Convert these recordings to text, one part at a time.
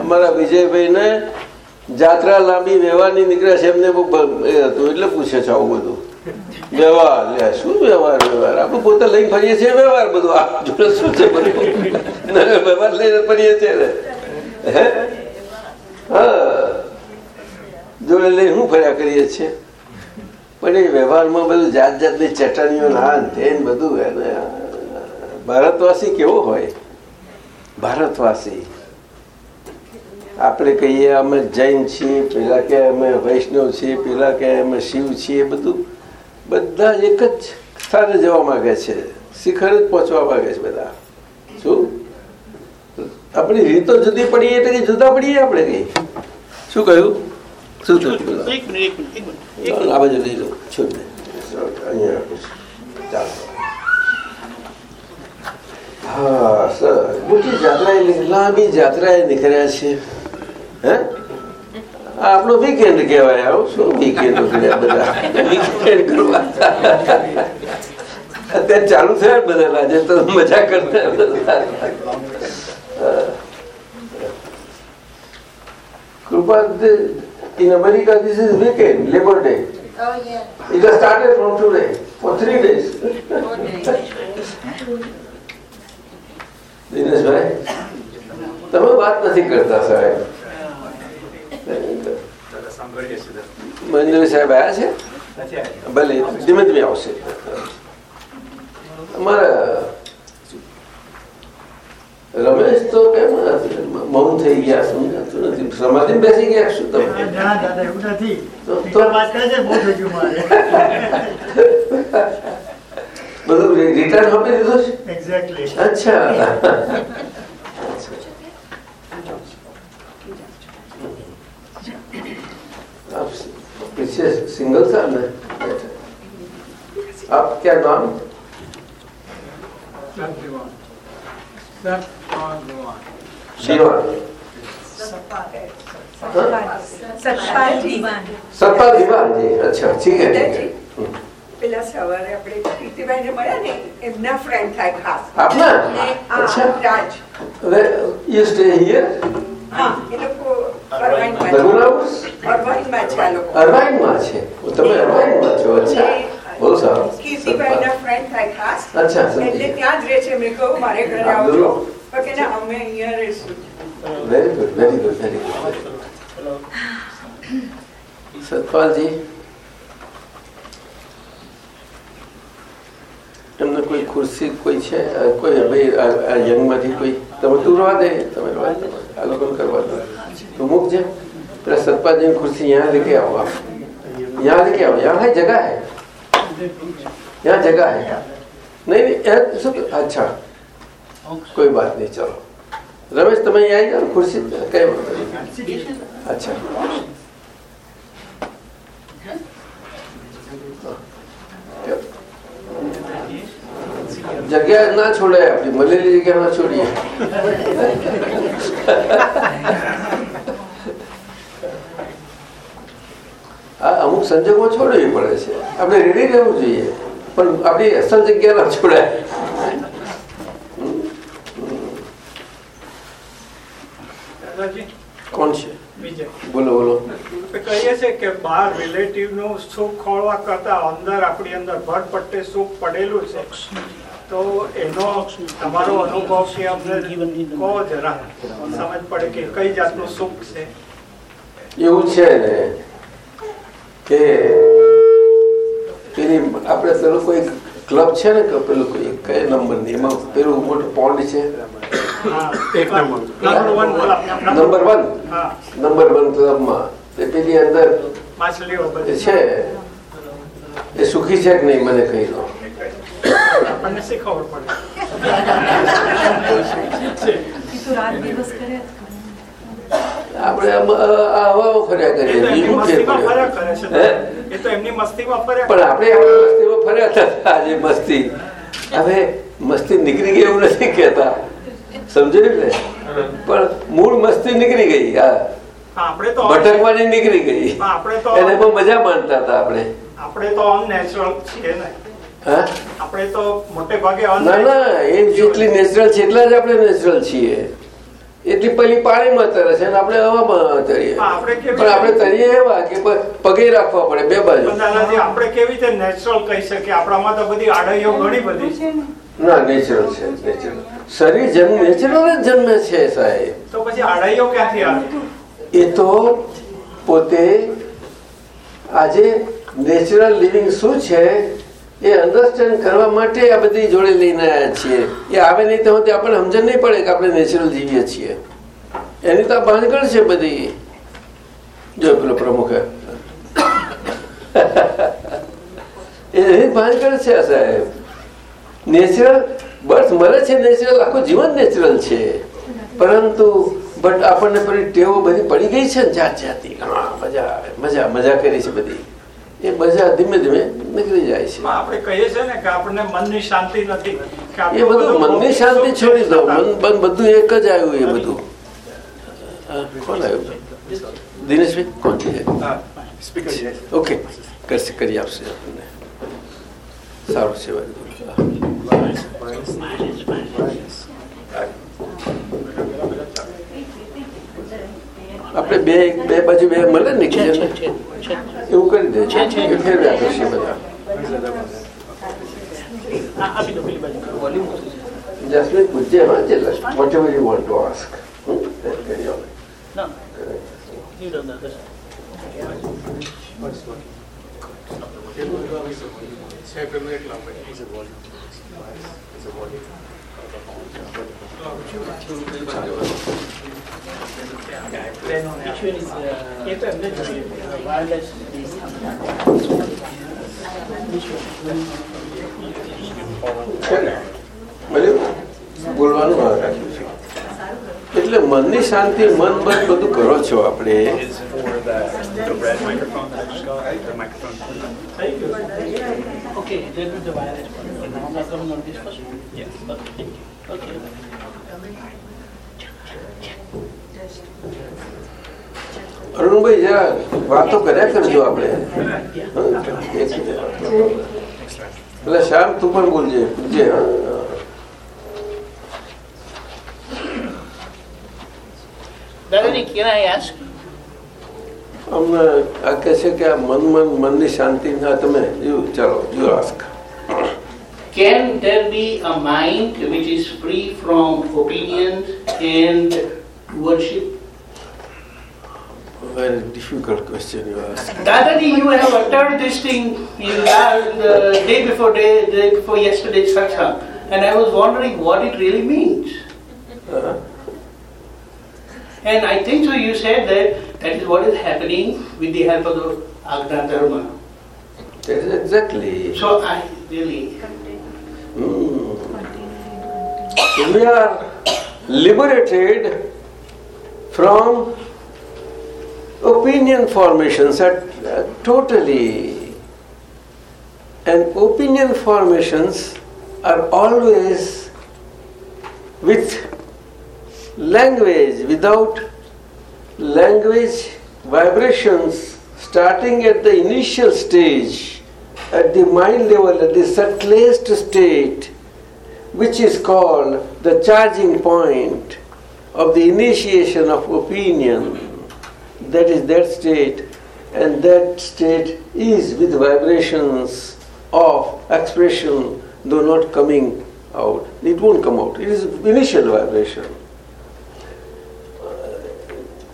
અમારા વિજયભાઈ ને જાત્રા લાંબી વ્યવહારની નીકળ્યા છે એમને હતું એટલે પૂછે છે આવું બધું. વ્યવહાર લે શું વ્યવહાર વ્યવહાર? આપણે પોતે લઈને ફરીએ છીએ વ્યવહાર બધું? આ જોડે શું છે બધું? વ્યવહાર લઈને ફરીએ છીએ ને? હે? હા. જોડે લઈ શું ફર્યા કરીએ છીએ? પણ એ વ્યવહારમાં બધું જાત જાતની ચટણીઓ નાન ને ને બધું એને ભારતવાસી કેવો હોય? ભારતવાસી. આપણે કહીએ અમે જૈન છીએ, પેલા કે અમે વૈષ્ણવ છીએ, પેલા કે અમે શિવ છીએ બધું બધા એક જ સ્થાને જવા માગે છે. શિખર જ પહોંચવા માગે છે બધા. શું? આપણી રીતો જુદી પડીએ એટલે જુદા પડીએ આપણે કઈ? શું કહ્યું? શું થયું? એક મિનિટ એક મિનિટ એક મિનિટ. આ બાજુ લઈ લો છોડ દે. અહીંયા ચાલો. હા સર મોટી જાત્રાએ નીક- લાંબી જાત્રાએ નીકળ્યા છે. હે? આપણો વીકેન્ડ કહેવાય આવું શું વીકેન્ડ કર્યા બધા? વીકેન્ડ કરવા. અત્યારે ચાલુ થયા બધા આજે તો મજા કરતા કૃપા in America this is weekend, Labor Day. Oh, yeah. It has started from today for three days. Dineshbhai તમે વાત નથી કરતા સાહેબ મહેન્દ્ર સાહેબ આવ્યા છે ભલે ધીમે ધીમે આવશે અમારા રમેશ તો કેમ મૌન થઈ ગયા શું થતું નથી સમાધિ બેસી ગયા શું તમે ના દાદા એવું નથી તો- તો- ટીચર વાત કરે છે બહુ થઈ ગયું મારે બધું રિટર્ન આપી દીધું છે એક્ઝેક્ટલી अच्छा आप पीछे सिंगल था ना आप क्या नाम Step on the line. Shiva. સત્તા દિવાન જી અચ્છા ઠીક છે પેલા સવારે આપણે પ્રીતિભાઈને મળ્યા ને એમના ફ્રેન્ડ થાય ખાસ આપના અચ્છા રાજ યુ સ્ટે હિયર હા એ લોકો અરવાઈન માં છે અરવાઈન માં છે તમે અરવાઈન માં છો અચ્છા બહુ સારું કીર્તિભાઈના ફ્રેન્ડ થાય ખાસ અચ્છા સમજી એટલે ત્યાં જ રહે છે મેં કહ્યું મારે ઘરે હા, આવજો બોલો. તો કે ના અમે અહીંયા રહીશું very good very good very good Satpalji તમને કોઈ ખુરશી કોઈ છે અ, કોઈ ભાઈ આ- આ યંગમાંથી કોઈ તમે તું રવા દે તમે રવા દે આ લોકોને કરવા દો તું મૂકજે પેલા સતપાલજીની ખુરશી यहाँ लेके आओ आप यहाँ लेके आओ यहाँ है जगह है यहाँ जगह है नहीं नहीं तो सब अच्छा। कोई बात नहीं, चलो। रमेश, तुम्हें यहाँ आएगा कुर्सी कहीं अच्छा। जगह ना छोड़े, अपनी मलेली जगह ना छोड़िए। અમુક સંજોગો છોડવી પડે છે. આપણે રેડી રહેવું જોઈએ. પણ આપણી અસલ જગ્યા ના છોડાય કોણ છે? બોલો બોલો. કહીએ છીએ કે બહાર રિલેટિવનું સુખ ખોળવા કરતા અંદર આપણી અંદર ભરપટ્ટે સુખ પડેલું છે. તો એનો તમારો અનુભવ કે અમને કહો જરા. સમજ પડે કે કઈ જાતનું સુખ છે. એવું છે ને. કે પેલી આપણે પેલો કોઈ ક્લબ છે ને કે પેલું કોઈ કયા નંબરની એમાં પેલું મોટું પોન્ડ છે? Number number one number one હા. નંબર ક્લબમાં તે પેલી અંદર છે? એ સુખી છે કે નહીં મને કહી દો? આપણને શી પડે. તો રાત દિવસ કરે આપણે હવાઓ ફર્યા કરીએ. બીજું. છે એ તો એમની મસ્તીમાં ફર્યા પણ આપણે મસ્તીમાં ફર્યા હતા. આજે મસ્તી. હવે મસ્તી નીકળી ગઈ એવું નથી કેતા સમજાયું ને? પણ મૂળ મસ્તી નીકળી ગઈ હા. હા, આપણે તો ભટકવાની નીકળી ગઈ. હા, આપણે તો એને બહુ મજા માનતા હતા આપણે. આપણે તો અનનેચરલ છીએ ને. હા? આપણે તો મોટે ભાગે ના ના એ જેટલી નેચરલ છે એટલા જ આપણે નેચરલ છીએ. એટલી પેલી પાણીમાં તરે છે અને આપણે હવામાં તરીએ. પણ આપણે તરીએ એવા કે પગે રાખવા પડે બે બાજુ. આપણે કેવી રીતે નેચરલ કહી શકીએ? આપણામાં તો બધી આડઈઓ ઘણી બધી છે. ના નેચરલ છે નેચરલ શરીર જન્મ નેચરલ જ જન્મે છે સાહેબ. તો પછી આડઈઓ ક્યાંથી આવે? એ તો પોતે આજે નેચરલ લિવિંગ શું છે? એ અન્ડરસ્ટેન્ડ કરવા માટે આ બધી જોડે લઈને આવ્યા છીએ. એ આવે નહીં તો આપણને સમજણ નહીં પડે કે આપણે નેચરલ જીવીએ છીએ. એની તો ભાનગડ છે બધી. જો પેલો પ્રમુખ એની બાંધગણ છે સાહેબ. નેચરલ બર્થ મળે છે નેચરલ આખું જીવન નેચરલ છે. પરંતુ બટ આપણને પેલી ટેવો બધી પડી ગઈ છે ને જાત જાતિ મજા આવે, મજા મજા કરી છે બધી. એ મજા ધીમે ધીમે નીકળી જાય છે આપણે કહીએ છીએ ને કે આપણને મનની શાંતિ નથી કે એ આપણું બધું મનની શાંતિ છોડી દો મન મન બધું એક જ આવ્યું એ બધું હા, કોણ આવ્યું દિનેશભાઈ કોણ છે ઓકે કરશે કરી આપશે આપણને સારું છે very good. આપણે બે બે બાજુ બે મળે ને છે કિચન છે છે છે એવું કરી દે છે, છે. એ ફેરવ્યા કરશે બધા આ આપી દો પેલી બાજુ જસમીન પૂછજે હા જે whatever you want to ask કરી આપે ના you don't know this. Which one is, uh, એ તો એમને જ જોઈએ. Uh, wireless is- Which one? મળ્યું બોલવાનું આ રાખ્યું છે એટલે મનની શાંતિ મન મન બધું કરો છો આપણે is for the, the red microphone that I just got, the microphone. થઈ ગયું. Okay, અરુણભાઈ જરા વાતો કર્યા કરજો આપણે હા? એક મિનિટ. એટલે શ્યામ તું પણ બોલજે પૂછજે હા Dadaji, can I ask? અમને આ કહે છે કે આ મન મન મનની શાંતિ ના તમે યુ ચાલો you ask Can there be a mind which is free from opinions and worship? Very difficult question you ask. Dadaji, you have uttered this thing in the day before day, day before yesterday's satsang, and I was wondering what it really means. Uh-huh. And I think so. You said that that is what is happening with the help of the Agna Dharma. Exactly. So I really. We are liberated from opinion formations at, uh, totally. And opinion formations are always with language, without language vibrations starting at the initial stage, at the mind level, at the subtlest state, which is called the charging point of the initiation of opinion. That is that state, and that state is with vibrations of expression, though not coming out. It won't come out. It is initial vibration.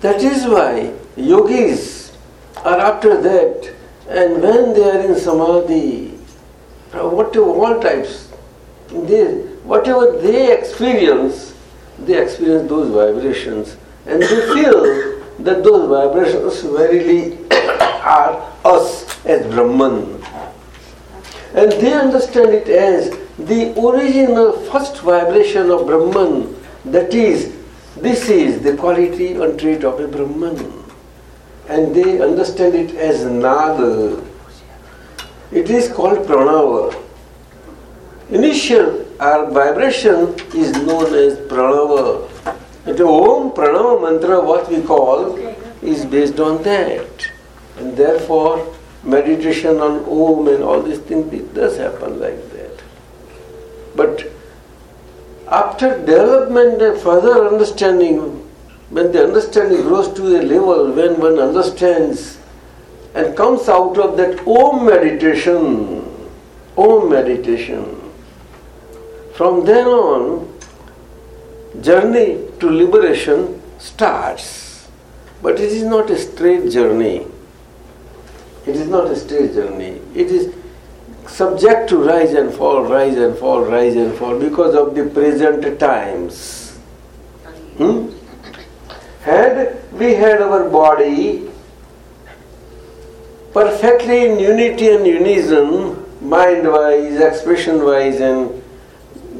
That is why yogis are after that, and when they are in samadhi, uh, whatever all types, they, whatever they experience, they experience those vibrations, and they feel that those vibrations verily are us as Brahman. And they understand it as the original first vibration of Brahman, that is, this is the quality and trait of a Brahman. And they understand it as Nada. It is called Pranava. Initial our vibration is known as Pranava. The Om Pranava mantra, what we call, is based on that. And therefore, meditation on Om and all these things, it does happen like that. But after development and further understanding, when the understanding grows to a level when one understands and comes out of that Om meditation, Om meditation, from then on, journey to liberation starts. But it is not a straight journey. It is not a straight journey. It is subject to rise and fall, rise and fall, rise and fall because of the present times. Hmm? Had we had our body perfectly in unity and unison, mind wise, expression wise, and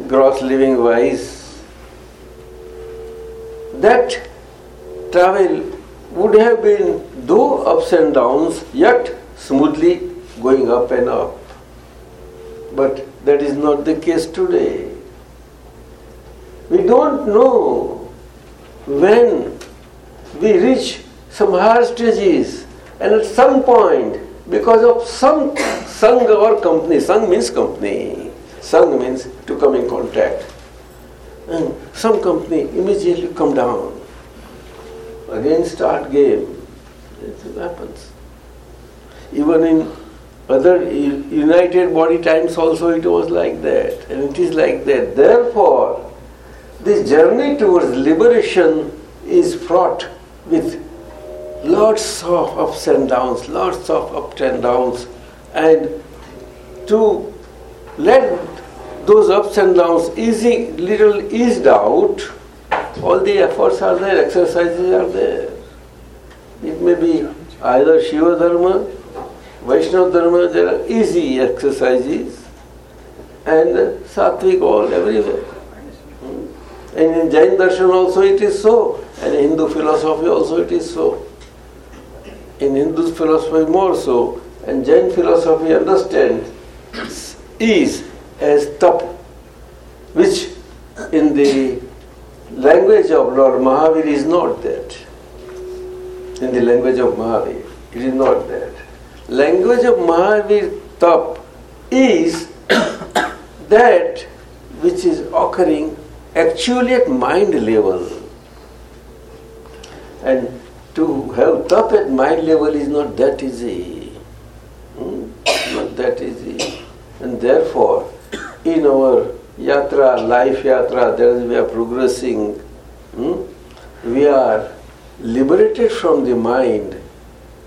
gross living wise, that travel would have been, though ups and downs, yet smoothly going up and up. But that is not the case today. We don't know when we reach some higher stages and at some point because of some sangha or company, sang means company, sang means to come in contact. And some company immediately come down. Again start game. It happens. Even in other united body times also it was like that. And it is like that. Therefore, this journey towards liberation is fraught with lots of ups and downs, lots of ups and downs. And to let those ups and downs easy, little eased out, all the efforts are there, exercises are there. It may be either Shiva Dharma, Vaishnava Dharma, there are easy exercises, and Sattvic all everywhere. Hmm? And in Jain Darshan also it is so, and in Hindu philosophy also it is so. In Hindu philosophy more so, and Jain philosophy understands is as tap, which in the language of Lord Mahavir is not that. In the language of Mahavir, it is not that. Language of Mahavir tap is that which is occurring actually at mind level. And to have tap at mind level is not that easy. Hmm? Not that easy. And therefore, in our yatra, life yatra, there we are progressing, hmm? we are liberated from the mind,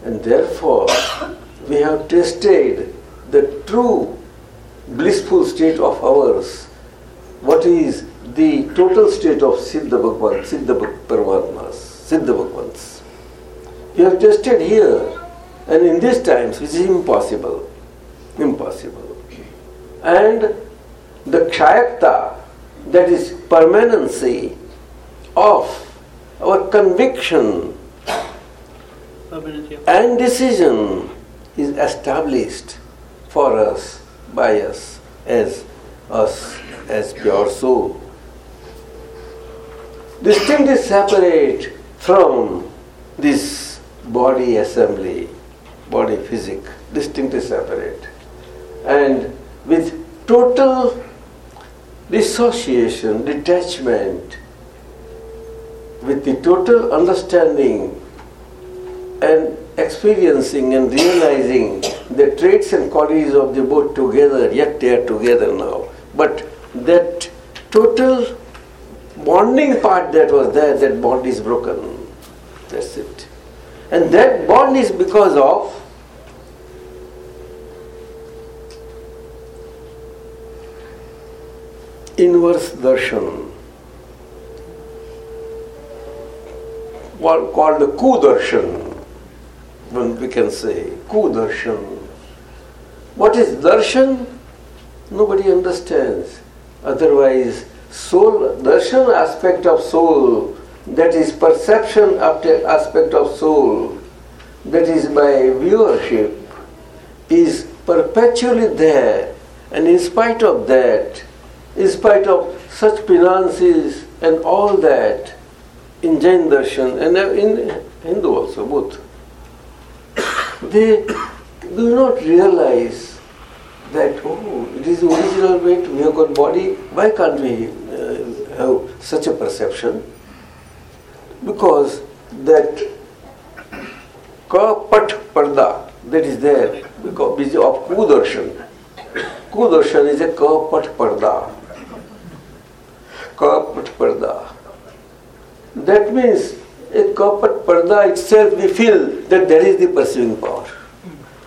and therefore we have tasted the true blissful state of ours. What is the total state of Siddha Bhagwan, Siddha Paramatmas, Siddha Bhagwans? You have tested here, and in these times, which is impossible. Impossible. And the kshayakta, that is permanency of our conviction and decision is established for us by us as us as pure soul. Distinctly separate from this body assembly, body physic, distinctly separate. And with total dissociation, detachment, with the total understanding and experiencing and realizing the traits and qualities of the both together, yet they are together now. But that total bonding part that was there, that bond is broken. That's it. And that bond is because of inverse darshan. Called the ku-darshan we can say ku-darshan what is darshan? Nobody understands. Otherwise soul darshan aspect of soul that is perception aspect of soul. That is by viewership is perpetually there. And in spite of that in spite of such penances and all that, in Jain darshan and in Hindu also, both, they do not realize that, oh, it is the original weight, we have got body, why can't we uh, have such a perception? because that kapat parda that is there because of kudarshan. Kudarshan is a kapat parda. Kapat parda. That means a kapat parda itself we feel that there is the perceiving power.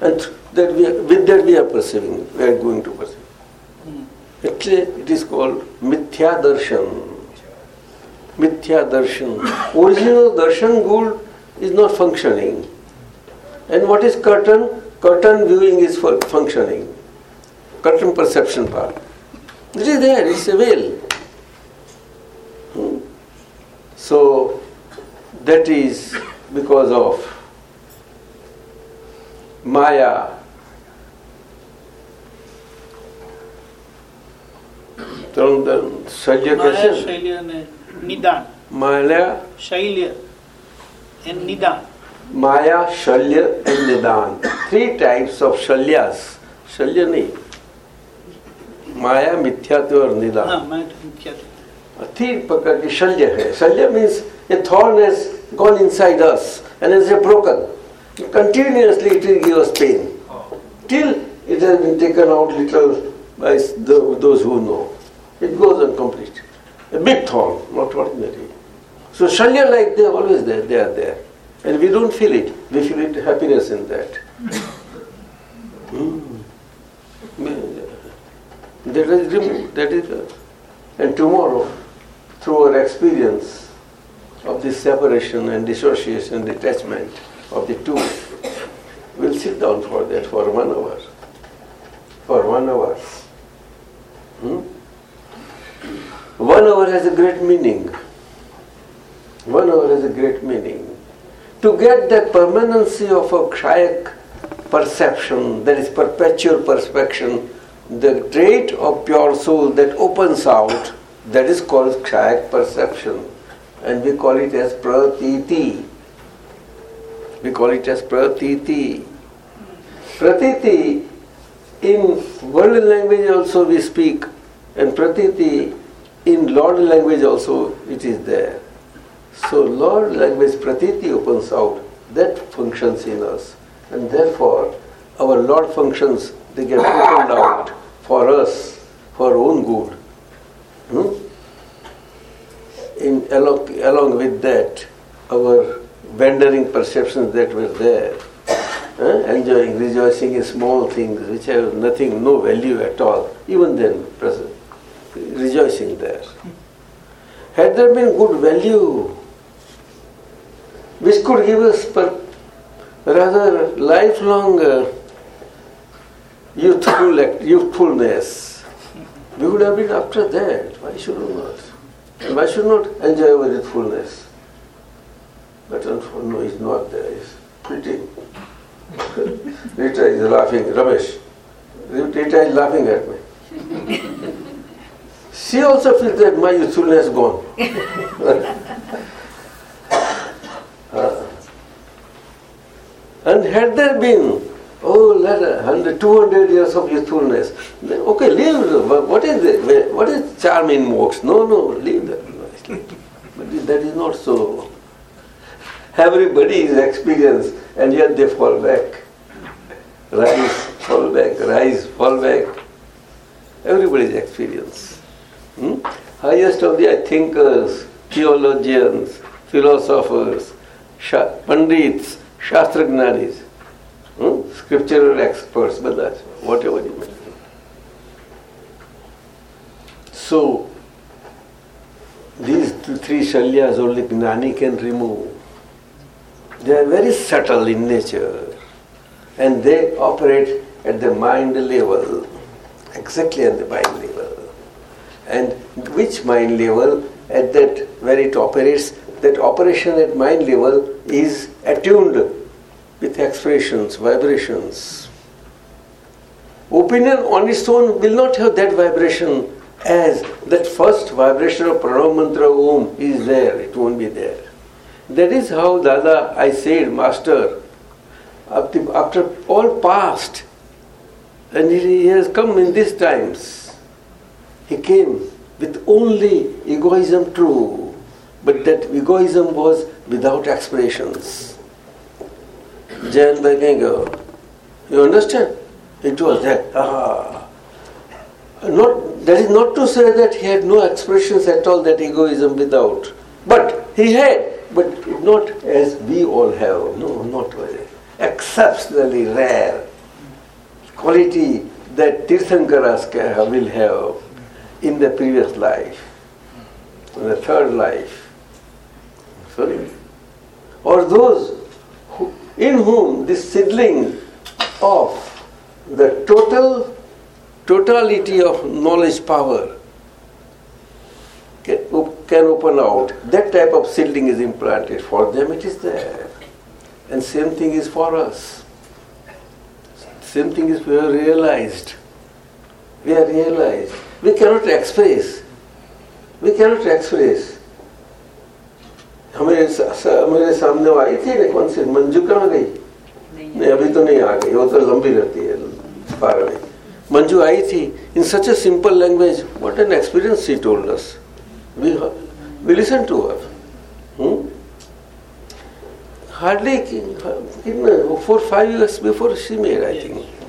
And that we are, with that we are perceiving we are going to perceive actually it is called mithya darshan. mithya darshan. Original darshan gold is not functioning. And what is curtain? Curtain viewing is for functioning. Curtain perception part. It is there, it's a veil. Hmm? So that is because of Maya. सज्ज कैसे निदान। Maya shalya and nidan. Maya shalya and nidan. Three types of shalyas. शल्य नहीं। माया मिथ्यात्व और निदान। हाँ, तो थ्री प्रकार की शल्य है। Shalya means a thorn has gone inside us and is a broken continuously it will give us pain till it has been taken out little by those who know it goes uncomplete a big thorn not ordinary so shalya like they are always there they are there and we don't feel it we feel it happiness in that Hmm. that is removed that is and tomorrow through our experience of this separation and dissociation, detachment of the two, we'll sit down for that for one hour. For one hour. Hmm? One hour has a great meaning. One hour has a great meaning. To get that permanency of a kshayak perception, that is perpetual perception, the trait of pure soul that opens out, that is called kshayak perception. And we call it as pratiti. We call it as pratiti. Pratiti, in world language also we speak, and pratiti, in Lord language also it is there. So Lord language pratiti opens out, that functions in us. And therefore, our Lord functions, they get opened out for us, for our own good. Hmm? In, along, along with that, our wandering perceptions that were there, enjoying, rejoicing in small things which have nothing, no value at all, even then, present, rejoicing there. Had there been good value, which could give us per, rather lifelong uh, youthful youthfulness, we would have been after that. Why should we not? Why should not enjoy our youthfulness? But unfortunately, no, it's not there. It's pretty. Rita is laughing. Ramesh, Rita is laughing at me. She also feels that my youthfulness is gone. Uh, and had there been, oh, let a 100, 200 years of youthfulness, then okay, leave. What is the, what is charm in moksha? No, no, leave that. But that is not so. Everybody is experienced, and yet they fall back. Rise, fall back, rise, fall back. Everybody's experience. Hmm? Highest of the thinkers, uh, theologians, philosophers, pandits, shastragnanis, hmm? scriptural experts, but that's whatever you may. So, these two, three shalyas only Gnani can remove. They are very subtle in nature and they operate at the mind level, exactly at the mind level. And which mind level? At that where it operates, that operation at mind level is attuned with expressions, vibrations. Opinion on its own will not have that vibration as that first vibration of Pranam Mantra Om is there, it won't be there. That is how Dada, I said, Master, after, after all past, and he has come in these times. He came with only egoism true, but that egoism was without expressions. Jan Bergengo, you understand? It was that. Ah. Not, that is not to say that he had no expressions at all, that egoism without. But he had, but not as we all have. No, not very. Exceptionally rare quality that Tirthankaras will have in the previous life, in the third life. Sorry. Or those who, in whom this seedling of the total totality of knowledge power can, can open out. That type of seedling is implanted. For them it is there. And same thing is for us. Same thing is we are realized. We are realized. We cannot express. We cannot express. हमारे सा- मेरे सामने आई थी ना कौन सी मंजू कहाँ गई नहीं अभी तो नहीं आ गई वो तो लंबी रहती है फार अवे मंजू आई थी in such a simple language what an experience she told us we we listen to her hardly in uh, four five years before she made, I think.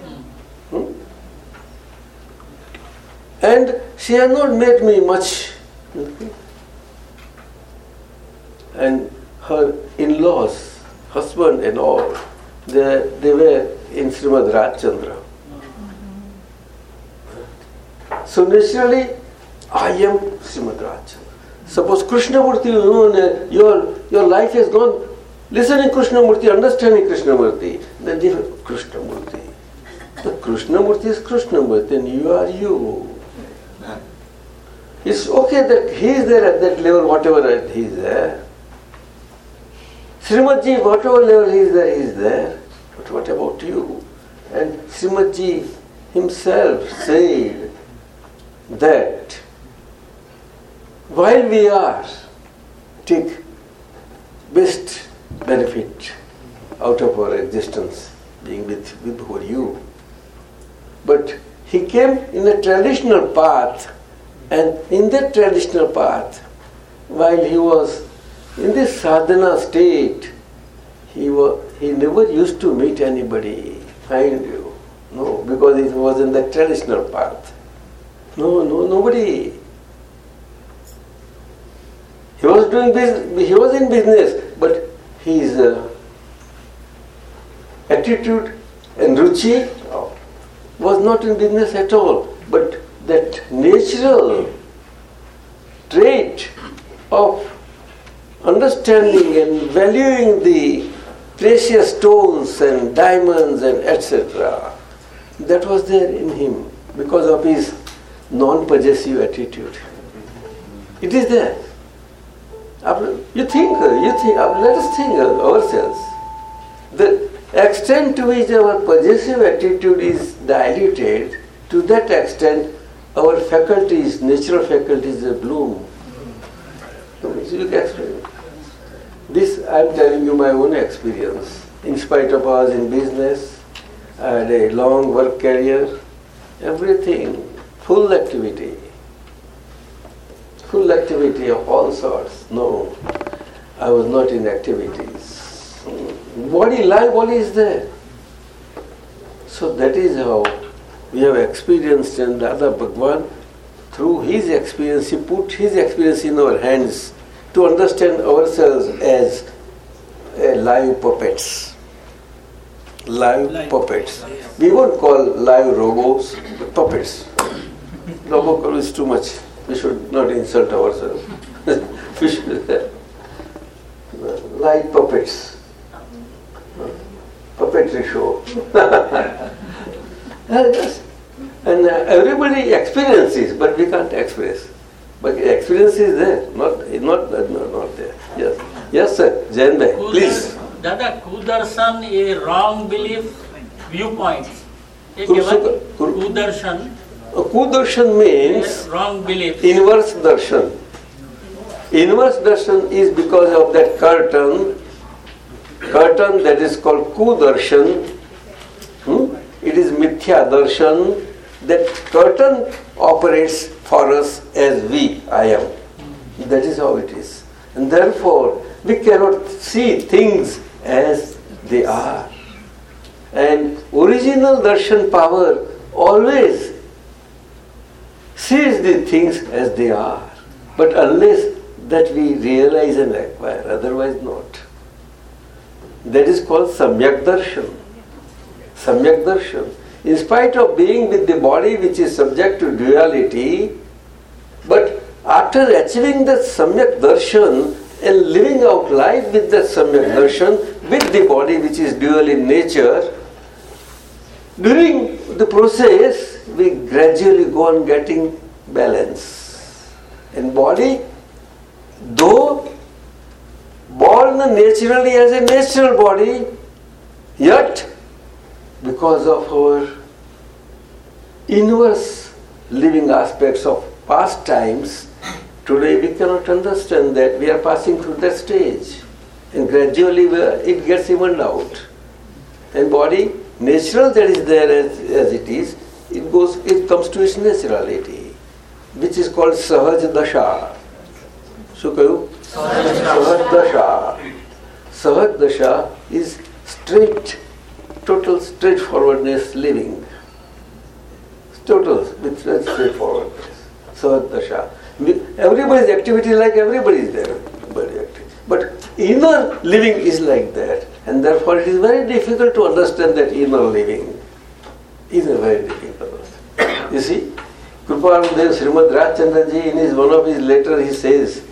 And she had not made me much. And her in-laws, husband and all, they, they were in Srimad Rajchandra. So naturally, I am Srimad Rajchandra. Suppose Krishnamurti, you your, your life has gone listening Krishnamurti, understanding Krishnamurti, then different Krishnamurti. The Krishnamurti is Krishnamurti and you are you. It's okay that he is there at that level, whatever he is there. Srimadji, whatever level he is there, he is there. But what about you? And Srimadji himself said that while we are take best benefit out of our existence being with, with you. But he came in a traditional path and in that traditional path, while he was in this sadhana state, he, was, he never used to meet anybody, find you. No, because it was in the traditional path. No, no, nobody. He was doing business, he was in business, but his uh, attitude and ruchi was not in business at all. But that natural trait of understanding and valuing the precious stones and diamonds and etc. That was there in him because of his non-possessive attitude. It is there. You think, you think, let us think ourselves. The extent to which our possessive attitude is diluted, to that extent our faculties, natural faculties they bloom. This I am telling you my own experience. In spite of I was in business, I had a long work career, everything, full activity. Full activity of all sorts. No, I was not in activities. Body, life, body is there. So that is how we have experienced and Dada Bhagwan, through his experience, he put his experience in our hands to understand ourselves as live puppets. Live, Live. puppets. We won't call live robots, but puppets. Robo is too much. We should not insult ourselves. we should live puppets. Puppetry show. yes. And uh, everybody experiences, but we can't express. But experience is there, not not not, not there. Yes, yes, sir, Jain Bhai, please. Dada, Kudarshan a wrong belief viewpoint. Kudarshan. Kudarshan means wrong belief. Inverse darshan. Inverse darshan is because of that curtain, curtain that is called Kudarshan. It is Mithya Darshan. That curtain operates for us as we, I am. That is how it is. And therefore, we cannot see things as they are. And original darshan power always sees the things as they are. But unless that we realize and acquire, otherwise not. That is called Samyak Darshan. Samyak Darshan. In spite of being with the body which is subject to duality, but after achieving the Samyak Darshan and living out life with that Samyak Darshan, with the body which is dual in nature, during the process we gradually go on getting balance. And body, though born naturally as a natural body, yet because of our inverse living aspects of past times, today we cannot understand that we are passing through that stage. And gradually we are- it gets evened out. And body, natural that is there as, as it is, it goes, it comes to its naturality, which is called Sahaj Dasha. શું કહ્યું સહજ દશા સહજ દશા is straight total straightforwardness living. Total, with straightforwardness. So Dasha. Everybody's activity is like everybody's there. But inner living is like that. And therefore it is very difficult to understand that inner living. It is very difficult. you see, Kripaludev Srimad Rajchandraji in his one of his letters he says,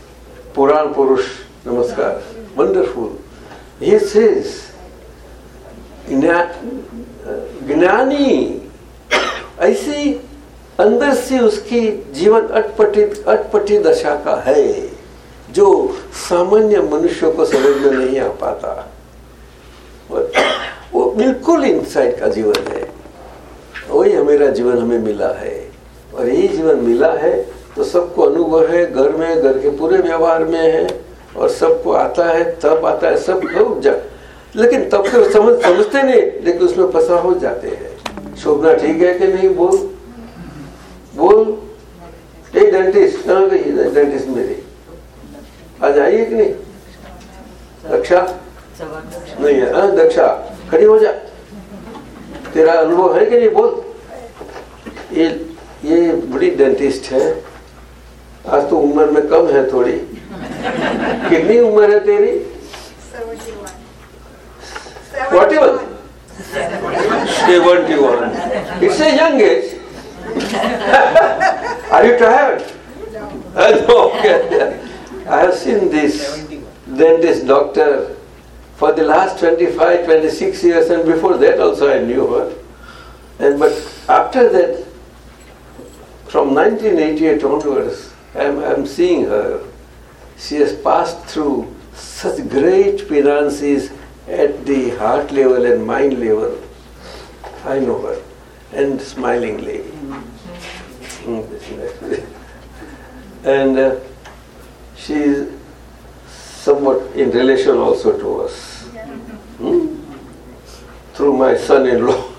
Puran Purush Namaskar. Wonderful. He says, ज्ञानी ऐसी अंदर से उसकी जीवन अटपटी अटपटी दशा का है, जो सामान्य मनुष्यों को समझ में नहीं आ पाता। वो बिल्कुल इनसाइड का जीवन है। वही हमेरा जीवन हमें मिला है। और यही जीवन मिला है तो सबको अनुभव है, घर में, घर के पूरे व्यवहार में है, और सबको आता है तब आता है, सब लोग लेकिन तब तो समझ समझते नहीं, लेकिन उसमें फंसा हो जाते हैं। शोभना ठीक है कि नहीं? बोल। बोल। एक डेंटिस्ट कहाँ गई है डेंटिस्ट मेरी? आई है कि नहीं? दक्षा नहीं है हाँ दक्षा खड़ी हो जा। तेरा अनुभव है कि नहीं? बोल। ये ये बड़ी डेंटिस्ट है। आज तो उम्र में कम है थोड़ी। कितनी उम्र है तेरी? Whatever. 71. It's a young age. Are you tired? I uh, no. I have seen this. Then this doctor, for the last 25, 26 years, and before that also I knew her. And but after that, from 1988 onwards, I'm, I'm seeing her. She has passed through such great penances at the heart level and mind level. I know her, and smilingly. Mm, and uh, she is somewhat in relation also to us. Hmm? Through my son-in-law,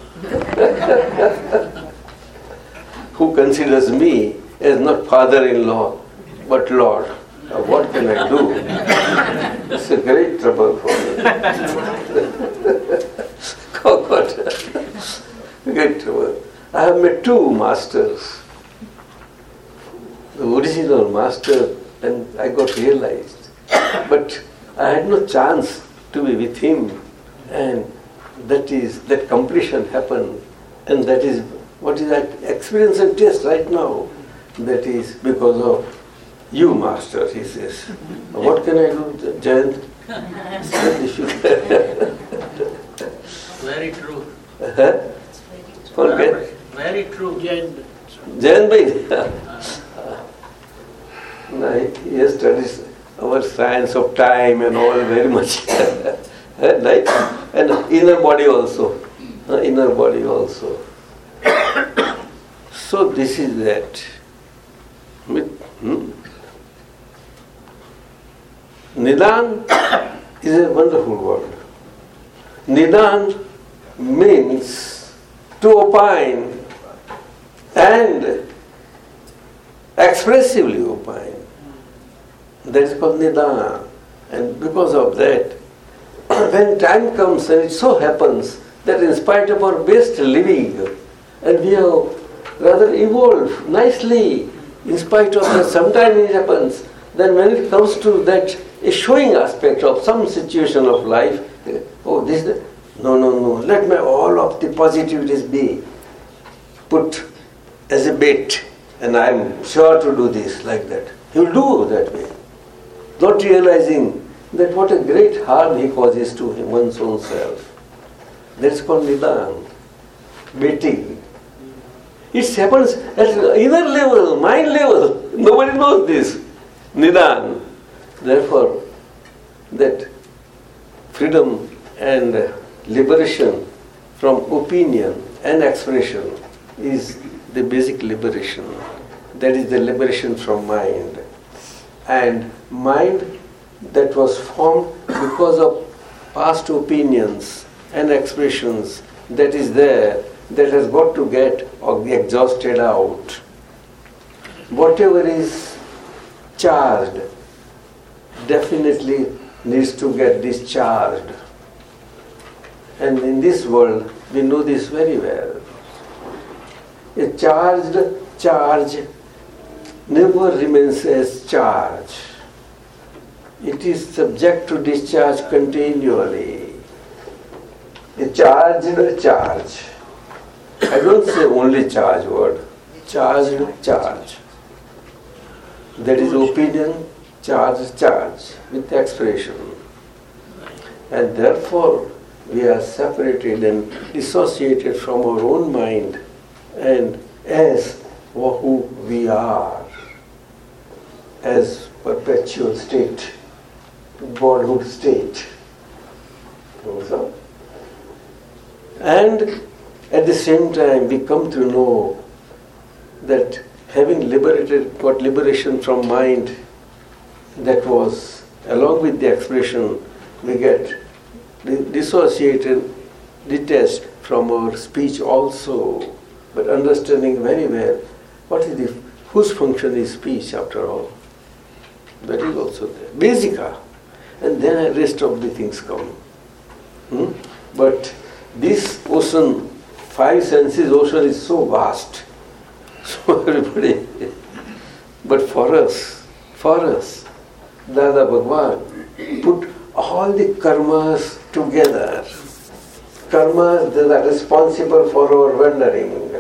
who considers me as not father-in-law, but Lord. Now what can I do? It's a great trouble for me. oh God. great trouble. I have met two masters. The original master, and I got realized. But I had no chance to be with him, and that is that completion happened, and that is what is that experience and taste right now. That is because of you, master. He says, "What can I do, Jayant?" Very true. Huh? Okay. Very true. Jayan Bhai. No, he has studied our science of time and all very much. right? And inner body also. Inner body also. So this is that. Hmm? Nidan is a wonderful word. Nidan means to opine and expressively opine. That is called Nidana. And because of that, when time comes and it so happens that in spite of our best living, and we have rather evolved nicely, in spite of that, sometimes it happens, then when it comes to that a showing aspect of some situation of life, oh, this, no, no, no, let me all of the positivities be put as a bait, and I'm sure to do this like that. He will do that way, not realizing that what a great harm he causes to one's own self. That's called Nidan, baiting. It happens at inner level, mind level. Nobody knows this. Nidan. Therefore, that freedom and liberation from opinion and expression is the basic liberation. That is the liberation from mind. And mind that was formed because of past opinions and expressions that is there that has got to get or be exhausted out. Whatever is charged definitely needs to get discharged. And in this world, we know this very well. A charged charge never remains as charge. It is subject to discharge continually. A charged charge. I don't say only charge word. Charged charge. That is opinion, charge, is charge with the expression. And therefore, we are separated and dissociated from our own mind and as who we are, as perpetual state, godhood state. Also. And at the same time, we come to know that having liberated, got liberation from mind, that was, along with the expression, we get dissociated, detached from our speech also, but understanding very well what is the, whose function is speech after all. That is also there. Basica. And then the rest of the things come. Hmm? But this ocean, five senses ocean is so vast. So everybody, but for us, for us, Dada Bhagwan put all the karmas together. Karmas that are responsible for our wandering,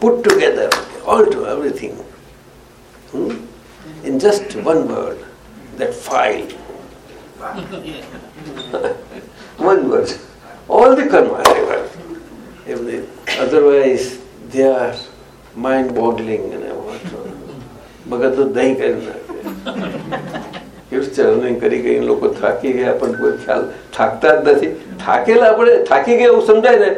put together, all to everything. Hmm? In just one word, that file. one word. All the karmas ever. Otherwise, they are mind boggling and you know, what. Bhagat Dahi થાકી ગયા, પણ કોઈ ખ્યાલ થાકતા જ નથી. થાકેલા આપણે, થાકી ગયા એવું સમજાય ને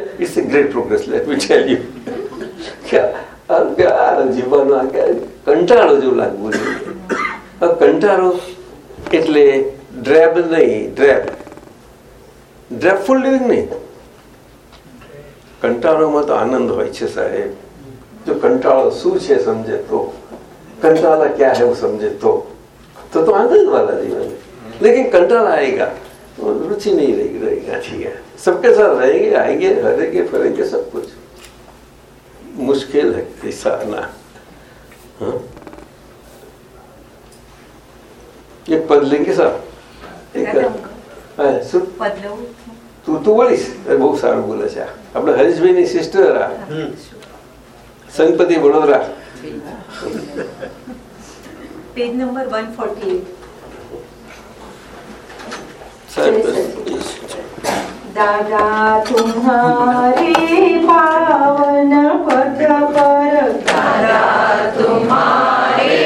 કંટાળો જેવું લાગવું જોઈએ કંટાળો એટલે ડ્રેબ નહીં ડ્રેબ ડ્રેબફુલ લિવિંગ નહીં. કંટાળોમાં તો આનંદ હોય છે સાહેબ. જો કંટાળો શું છે સમજે તો? કંટાળા ક્યાં હે સમજે તો? तो तो तो आनंद वाला जीवन है लेकिन कंटाला आएगा तो रुचि नहीं रहेगी रहेगा ठीक है सबके साथ रहेंगे आएंगे हरेंगे फरेंगे सब कुछ मुश्किल है ऐसा आना हाँ? એક પદ લેંગે સાહેબ એક હા, શું તું તું બોલીશ અરે બહુ સારું બોલે છે આ. આપણે હરીશભાઈની સિસ્ટર આ સંગપતિ વડોદરા पेज नंबर 148 दादा तुम्हारे पावन पत्र पर। दादा तुम्हारे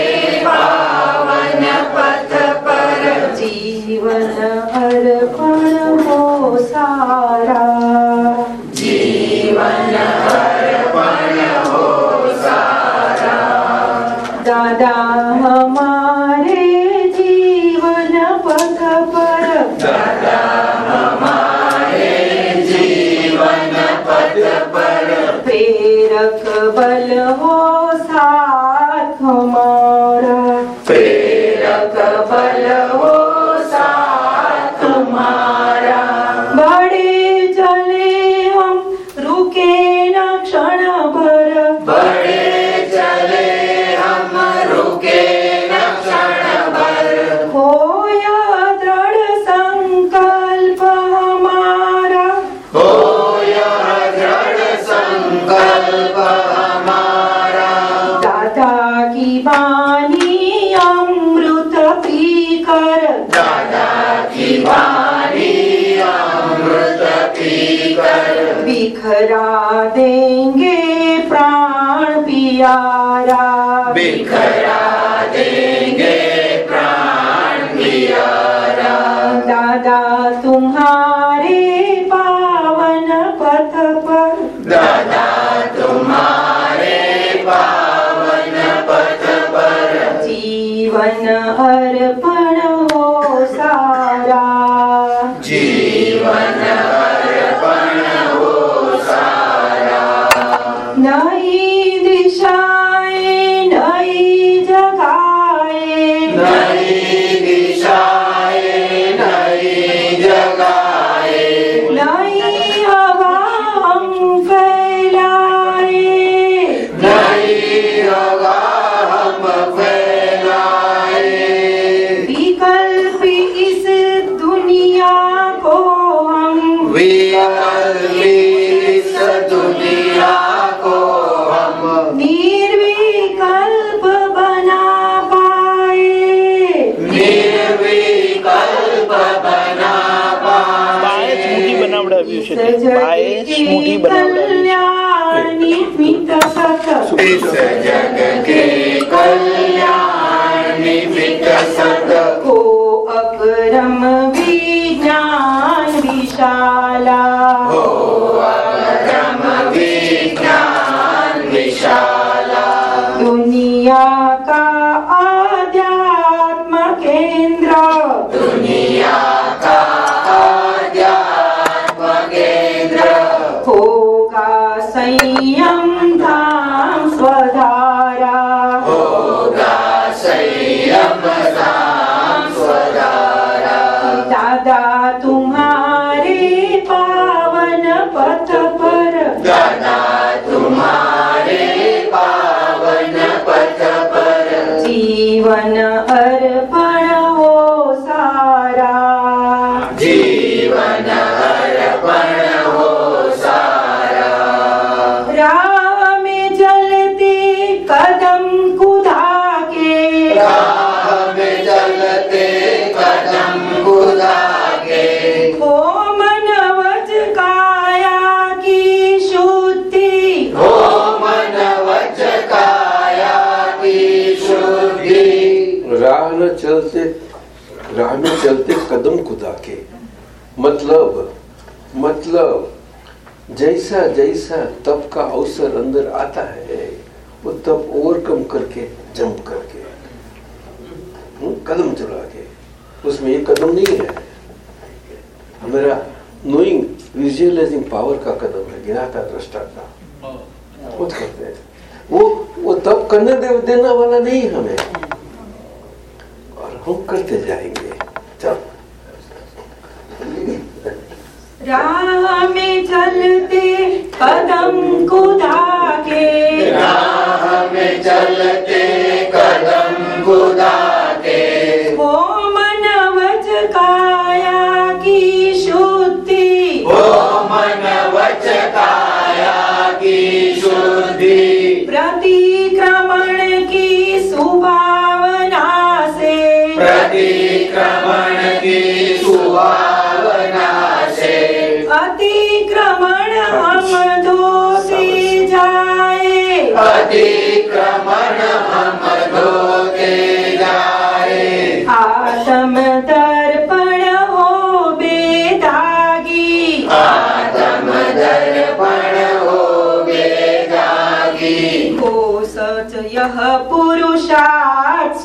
बिखरा देंगे प्राण पियारा। बिखरा देंगे प्राण पियारा। दादा तुम्हारे पावन पथ पर। दादा तुम्हारे पावन पथ पर। जीवन अर्पण पाए स्मूदी बनावड़ा राह में चलते कदम खुदा के। मतलब मतलब जैसा जैसा तप का अवसर अंदर आता है वो तप ओवरकम करके जंप करके हम्म, कदम चला के। उसमें ये कदम नहीं है। हमारा नोइंग विजुअलाइजिंग पावर का कदम है गिनाता दृष्टा का वो करते हैं। वो वो तब करने देना वाला नहीं हमें। हम करते जाएँगे। चलो। राह में चलते कदम को के राह में चलते कदम खुदा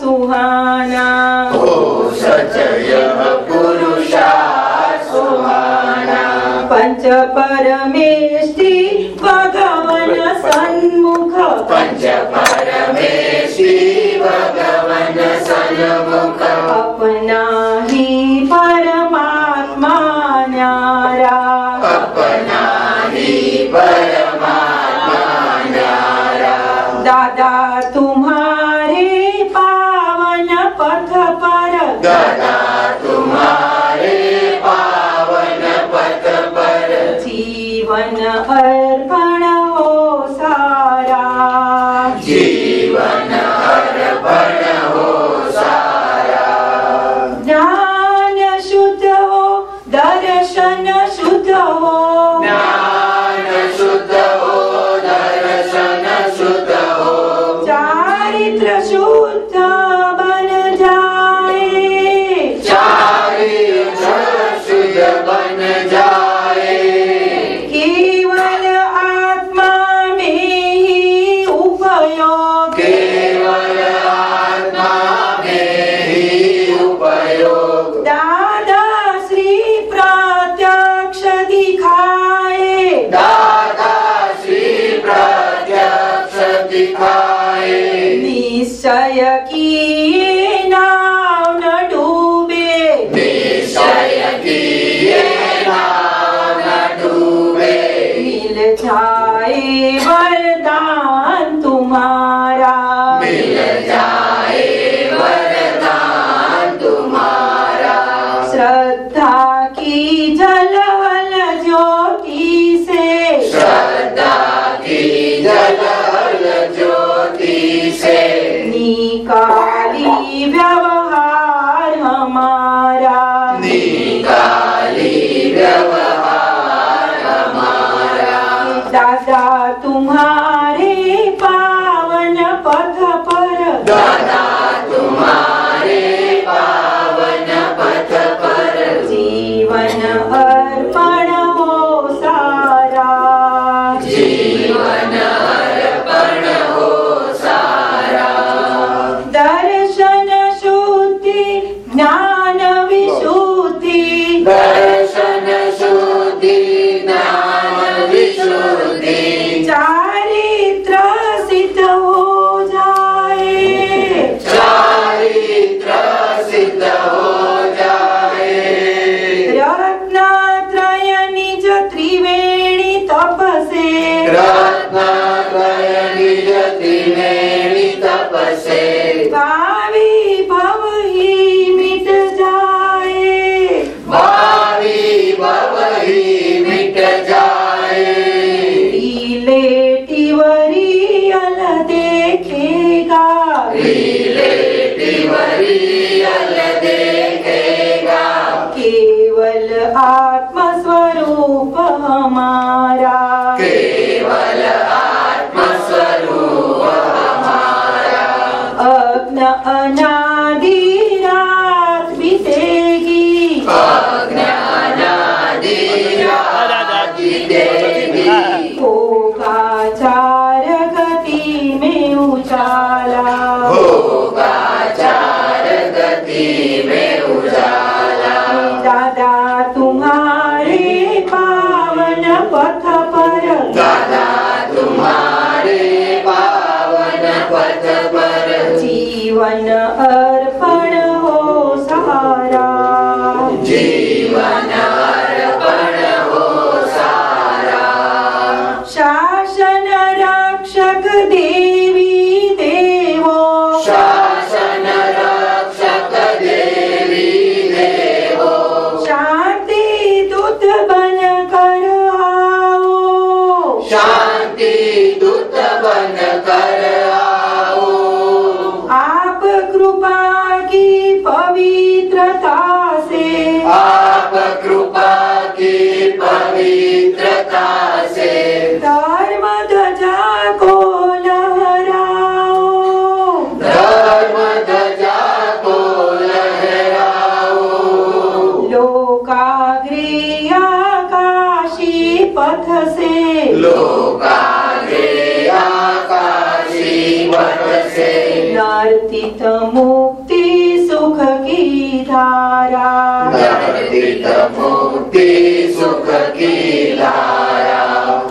सुहाना। ओ सचय पुरुषा सुहाना पंच परमेष्टि भगवन सन्मुख। पंच परमेष्टि भगवन सन्मुख।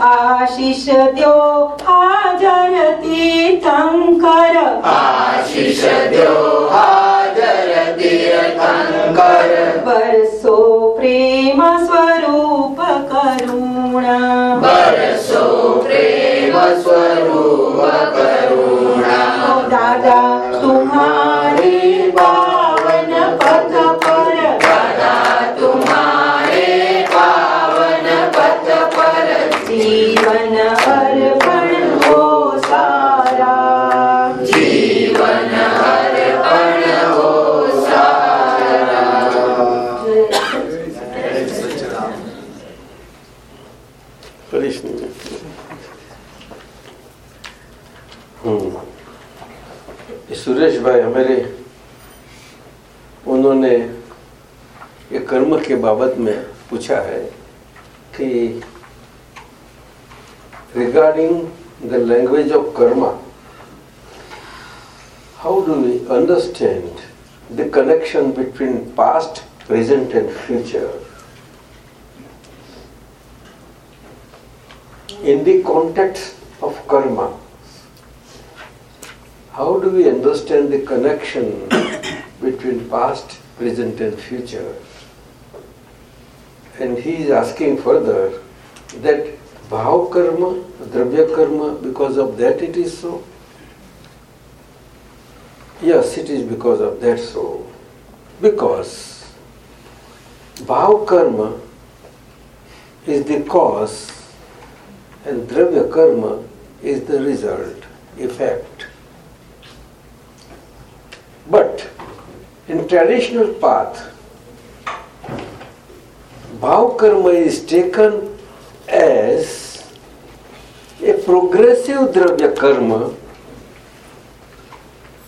आशिष द्यो आजरति शङ्कर। आशिष द्यो आजरति शङ्कर। वरसो प्रेम स्वरूप करुणा। वसो प्रेम स्वरूप करुणा दादा भाई हमारे, उन्होंने ये कर्म के बाबत में पूछा है कि regarding the language of karma how do we understand the connection between past present and future in the context of karma how do we understand the connection between past, present, and future? And he is asking further that bhav karma, dravya karma, because of that it is so. Yes, it is because of that so. Because bhav karma is the cause and dravya karma is the result, effect. But in traditional path, bhav karma is taken as a progressive dravya karma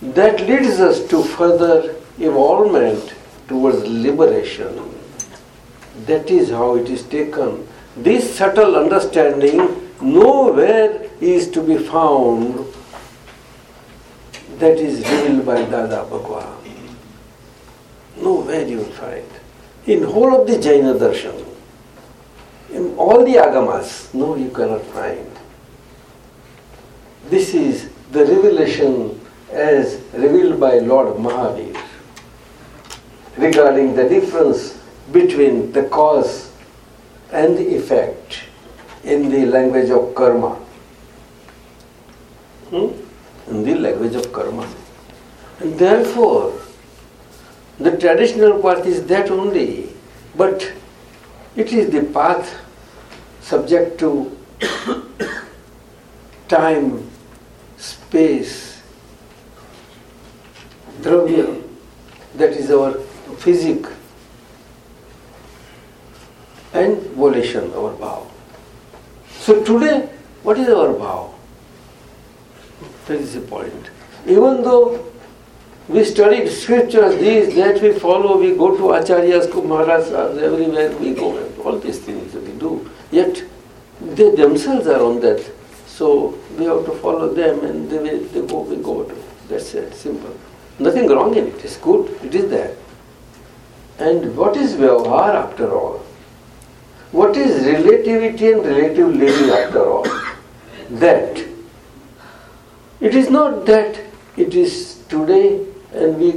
that leads us to further evolvement towards liberation. That is how it is taken. This subtle understanding nowhere is to be found that is revealed by Dada Bhagwan. Nowhere you will find. In whole of the Jaina darshan, in all the agamas, no, you cannot find. This is the revelation as revealed by Lord Mahavir regarding the difference between the cause and the effect in the language of karma. Hmm? In the language of karma. And therefore, the traditional path is that only, but it is the path subject to time, space, dravya, that is our physic, and volition, our bhav. So today, what is our bhav? That is the point. Even though we studied scriptures, these, that we follow, we go to acharyas, to maharajs, everywhere we go, all these things we do. Yet they themselves are on that. So we have to follow them and they, will- they go, we go to. That's it, simple. Nothing wrong in it, it's good, it is there. And what is Vyavhar after all? What is relativity and relative living after all? That. It is not that it is today and we,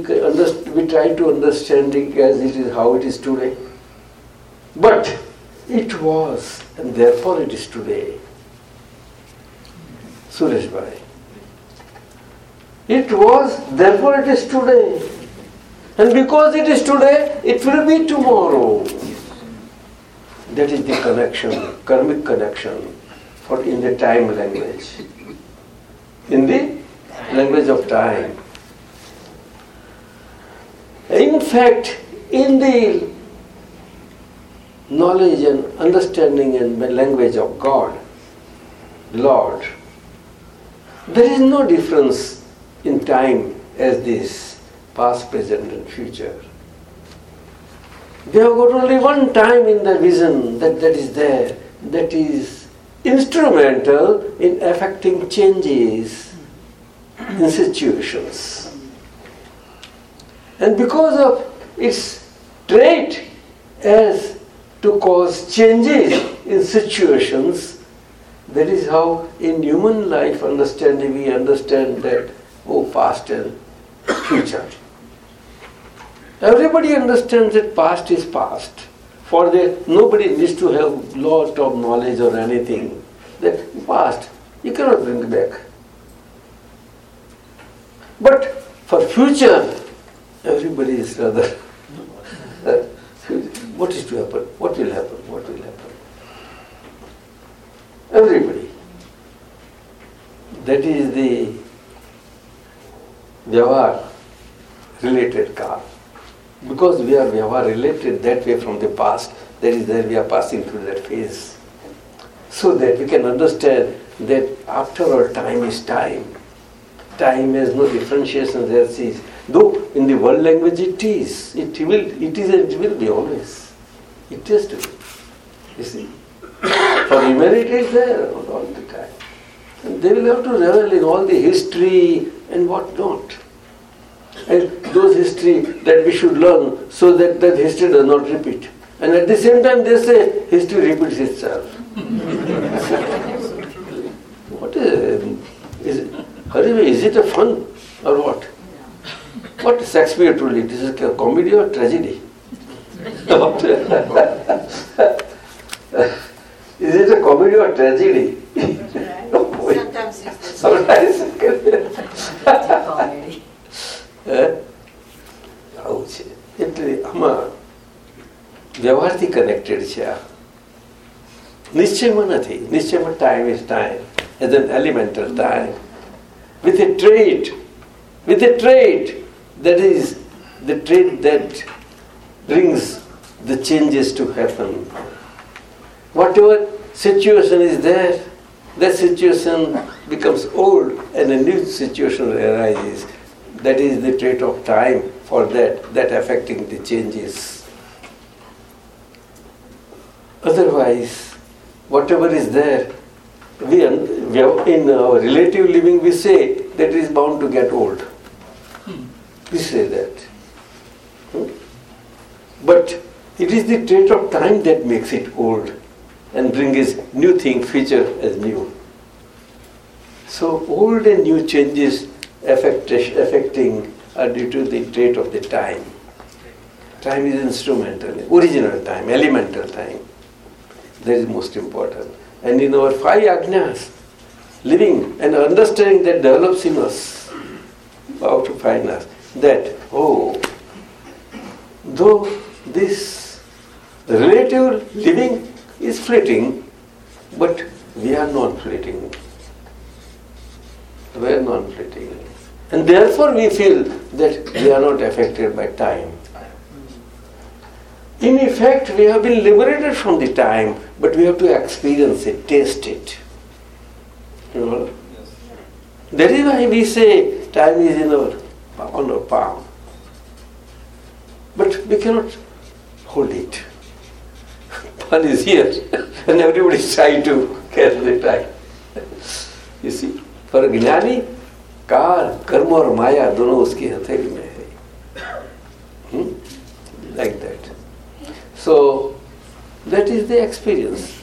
we try to understand it as it is how it is today. But it was and therefore it is today. Suresh Bhai. It was, therefore it is today. And because it is today, it will be tomorrow. That is the connection, karmic connection for in the time language. In the language of time. In fact, in the knowledge and understanding and language of God, Lord, there is no difference in time as this past, present, and future. They have got only one time in the vision that, that is there, that is instrumental in affecting changes in situations. And because of its trait as to cause changes in situations, that is how in human life understanding we understand that, oh, past and future. Everybody understands that past is past. For the nobody needs to have lot of knowledge or anything. That past you cannot bring back. But for future, everybody is rather. what is to happen? What will happen? What will happen? Everybody. That is the Vyavahar related car. Because we are Vyavahar related that way from the past, that is there we are passing through that phase. So that we can understand that after all time is time. Time has no differentiation there sees. Though in the world language it is. It will it is and it will be always. It has to be. You see. For humanity is there all the time. And they will have to revel in all the history and what not. And those history that we should learn so that that history does not repeat. And at the same time they say history repeats itself. what is, is it, is it a fun? Or what? What Shakespeare truly? This is a comedy or tragedy? is it a comedy or tragedy? Sometimes it's the Sometimes. comedy. હે? આવું છે એટલે આમાં વ્યવહારથી connected છે આ નિશ્ચયમાં નથી નિશ્ચયમાં time is time as an elemental time with a trait, with a trait that is the trait that brings the changes to happen. Whatever situation is there, that situation becomes old and a new situation arises. That is the trait of time for that, that affecting the changes. Otherwise, whatever is there, we, we have, in our relative living we say that it is bound to get old. We say that. Hmm? But it is the trait of time that makes it old and brings new thing, feature as new. So old and new changes affecting are due to the trait of the time. Time is instrumental, original time, elemental time. That is most important. And in our five ajnas, living and understanding that develops in us, how to find us, that, oh, though this relative living is fleeting, but we are not fleeting. We are not fleeting. And therefore we feel that we are not affected by time. In effect, we have been liberated from the time, but we have to experience it, taste it. You know? That is why we say time is in our, on our palm. But we cannot hold it. One is here, and everybody is trying to catch the time. You see, for a gnani, काल कर्म और माया दोनों उसकी हथेली में है Hmm? like that. So that is the experience.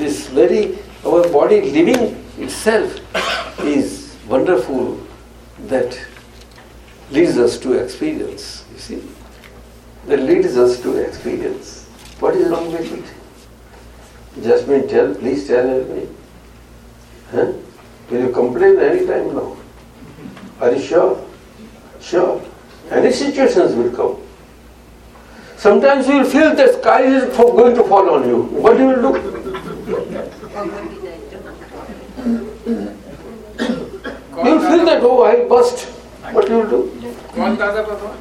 This very our body living itself is wonderful that leads us to experience. You see, that leads us to experience. What is wrong with it? Jasmine, tell, please tell me. Huh? Will you complain any time now? Are you sure? Sure. Any situations will come. Sometimes you will feel the sky is for- going to fall on you. What do you do? You will feel that, oh, I bust. What do you do? कौन दादा भगवान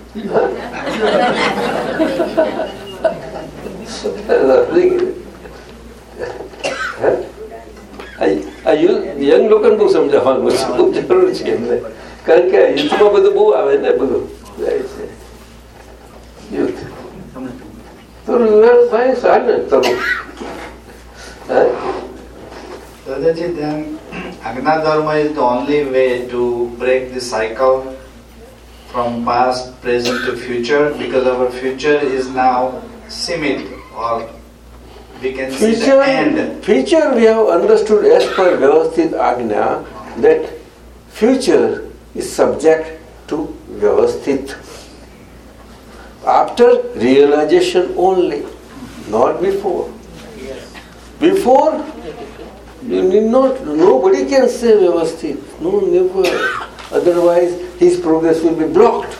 આ young લોકોને બહુ સમજાવવાનું છે બહુ જરૂર છે એમને કારણ કે યુથમાં બધું બહુ આવે ને બધું જાય છે યુથ તો ભાઈ સારું ને તરું હે Dadaji, then Agna Dharma is the only way to break the cycle from past, present to future because our future is now Simit or we can see the Future, end. future we have understood as per Vyavasthit Agnya that future is subject to Vyavasthit. After realization only, not before. Before, you need not, nobody can say Vyavasthit. No, never. Otherwise, his progress will be blocked.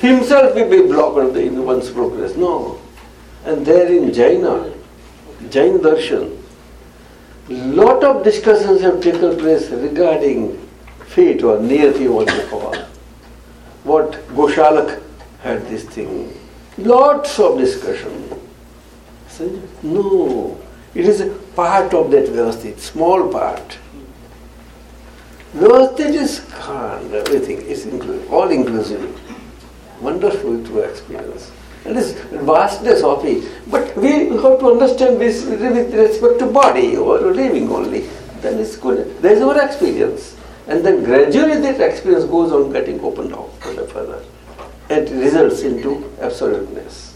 Himself will be blocked in one's progress. No. And there in Jaina, Jain Darshan, lot of discussions have taken place regarding fate or niyati, what they call. What Goshalak had this thing. Lots of discussion. No, it is a part of that Vyavasthit, small part. Vyavasthit is Khan, everything is inclusive, all inclusive. Wonderful to experience. And this vastness of it. But we have to understand this with respect to body or living only. Then it's good. There is our experience. And then gradually that experience goes on getting opened up further further. It results into absoluteness.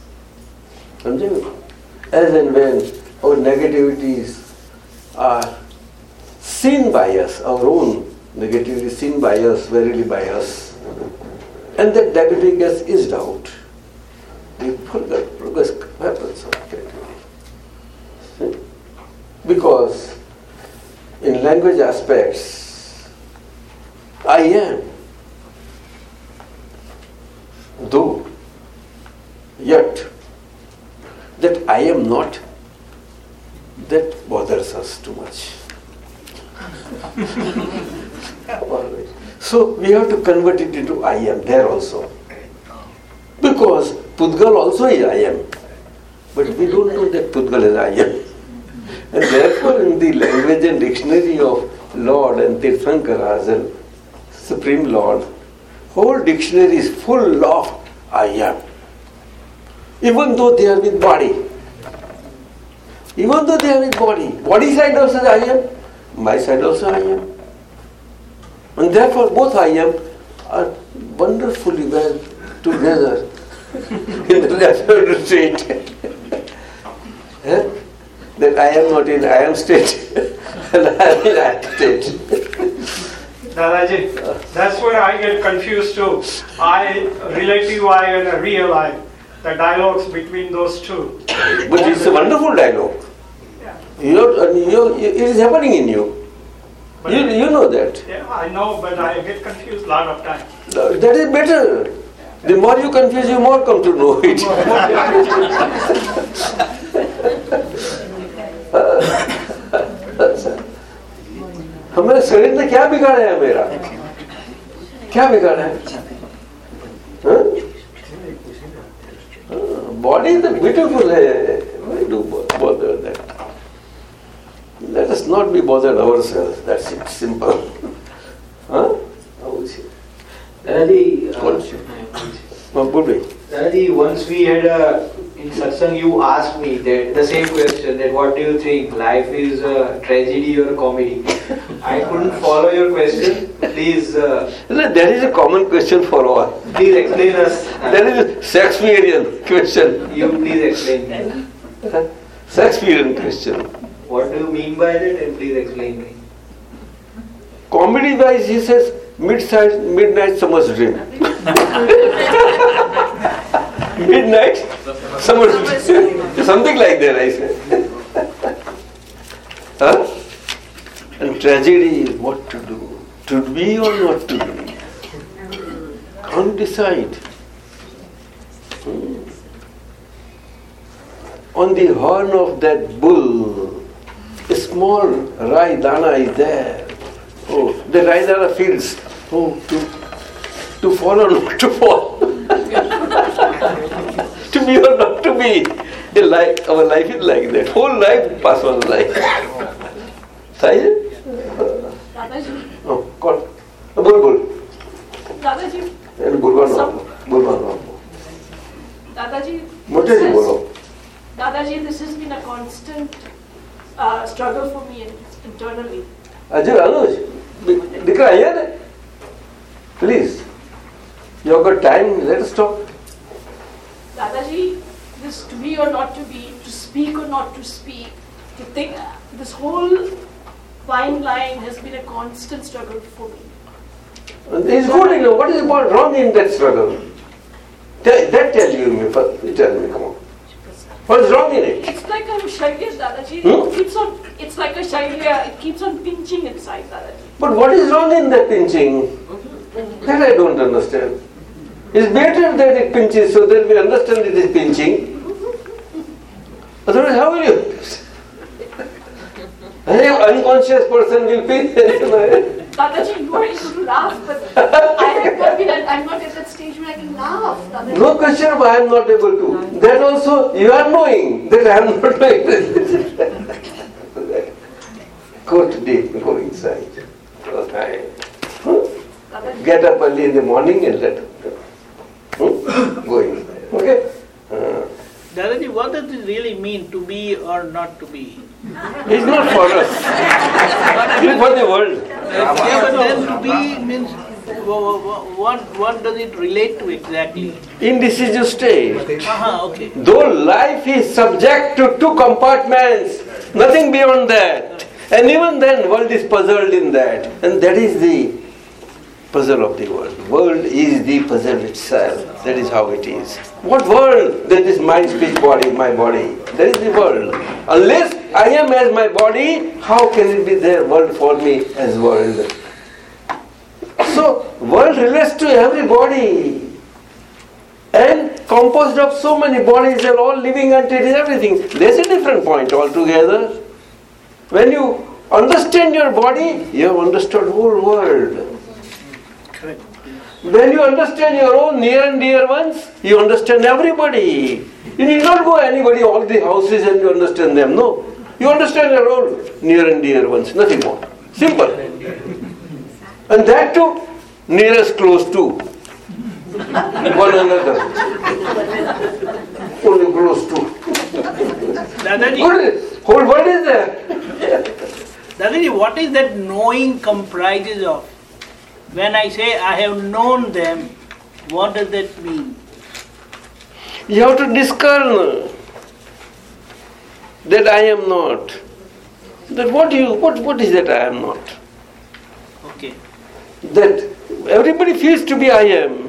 As and when our negativities are seen by us, our own negativity seen by us, verily by us, and that negativity gets eased out, the progress happens gradually. Because in language aspects, I am. Though, yet, that I am not, that bothers us too much. So we have to convert it into I am there also. Because Pudgal also is I am. But we don't know that Pudgal is I am. And therefore in the language and dictionary of Lord and Tirthankara as a Supreme Lord, whole dictionary is full of I am. Even though they are with body. Even though they are with body. Body side also I am. My side also I am. And therefore both I am are wonderfully well together in the absolute state. Eh? That I am not in I am state and I am in I state. Dadaji, that's where I get confused too. I, relative I and a real I, the dialogues between those two. But it's a wonderful dialogue. You're, you're, it is happening in you. But- You, you know that. Yeah, I know, but I get confused a lot of times. That is better. The more you confuse, you more come to know it. Uh, हमारे शरीर ने क्या बिगाड़ा है मेरा क्या बिगाड़ा है बॉडी तो ब्यूटीफुल है? Let us not be bothered ourselves. That's it. Simple. Huh? Dadaji, uh, Uh. Dadaji, once we had a, in satsang you asked me that the same question that what do you think, life is a tragedy or a comedy? I couldn't follow your question. Please, uh, That is a common question for all. please explain us. That is a Shakespearean question. You please explain. That. Shakespearean question. What do you mean by that and please explain me. Comedy wise, he says midnight, midnight summer's dream. midnight. Something like that, I say. huh? And tragedy is what to do. To be or not to be. Can't decide. Hmm. On the horn of that bull, a small rai dana is there. Oh, the rai dana feels, oh, to, to fall or not to fall. You or not to be. The life, our life is like that. Whole life, past one's life. सही Dadaji. No, कौन? बोल बोल. दादाजी. यार बुलवान हो, Dadaji, this has been a constant uh, struggle for me internally. Ajay, अनुज, दिख रहा है यार? Please, you have got time. Let's talk. Dadaji, this to be or not to be, to speak or not to speak, to think, this whole fine line has been a constant struggle for me. It's good, you know, what is about wrong in that struggle? Tell, that tell you me first. You tell me, come on. What is wrong in it? It's like a shailya, Dadaji. Hmm? It keeps on, it's like a shailya, it keeps on pinching inside, Dadaji. But what is wrong in that pinching? That I don't understand. It's better that it pinches so that we understand it is pinching. Otherwise, how will you? Any unconscious person will pinch. Dadaji, you are able to laugh, but I have not been, I'm not at that stage where I can laugh, Dadaji. No question of I am not able to. That also you are knowing that I am not knowing. go to deep, go inside. Okay. Get up early in the morning and let hmm? go. Okay? Uh, Dadaji, what does it really mean to be or not to be? it's not for us. it's for the world. Yeah, but then to be means wha- wha- wha- what, what does it relate to exactly? Indecisive state. Uh-huh, okay. Though life is subject to two compartments, nothing beyond that. And even then, world is puzzled in that. And that is the puzzle of the world. World is the puzzle itself. That is how it is. What world? There is mind, speech, body, my body. There is the world. Unless I am as my body, how can it be there world for me as world? So world relates to everybody. And composed of so many bodies, they're all living entities, everything. There's a different point altogether. When you understand your body, you have understood whole world. Correct. When you understand your own near and dear ones, you understand everybody. You need not go anybody, all the houses and you understand them. No. You understand your own near and dear ones, nothing more. Simple. And that too, nearest close to one another. Only close to. Dadaji. Whole world is there. Dadaji, what is that knowing comprises of? When I say I have known them, what does that mean? You have to discern that I am not. That what you what what is that I am not? Okay. That everybody feels to be I am.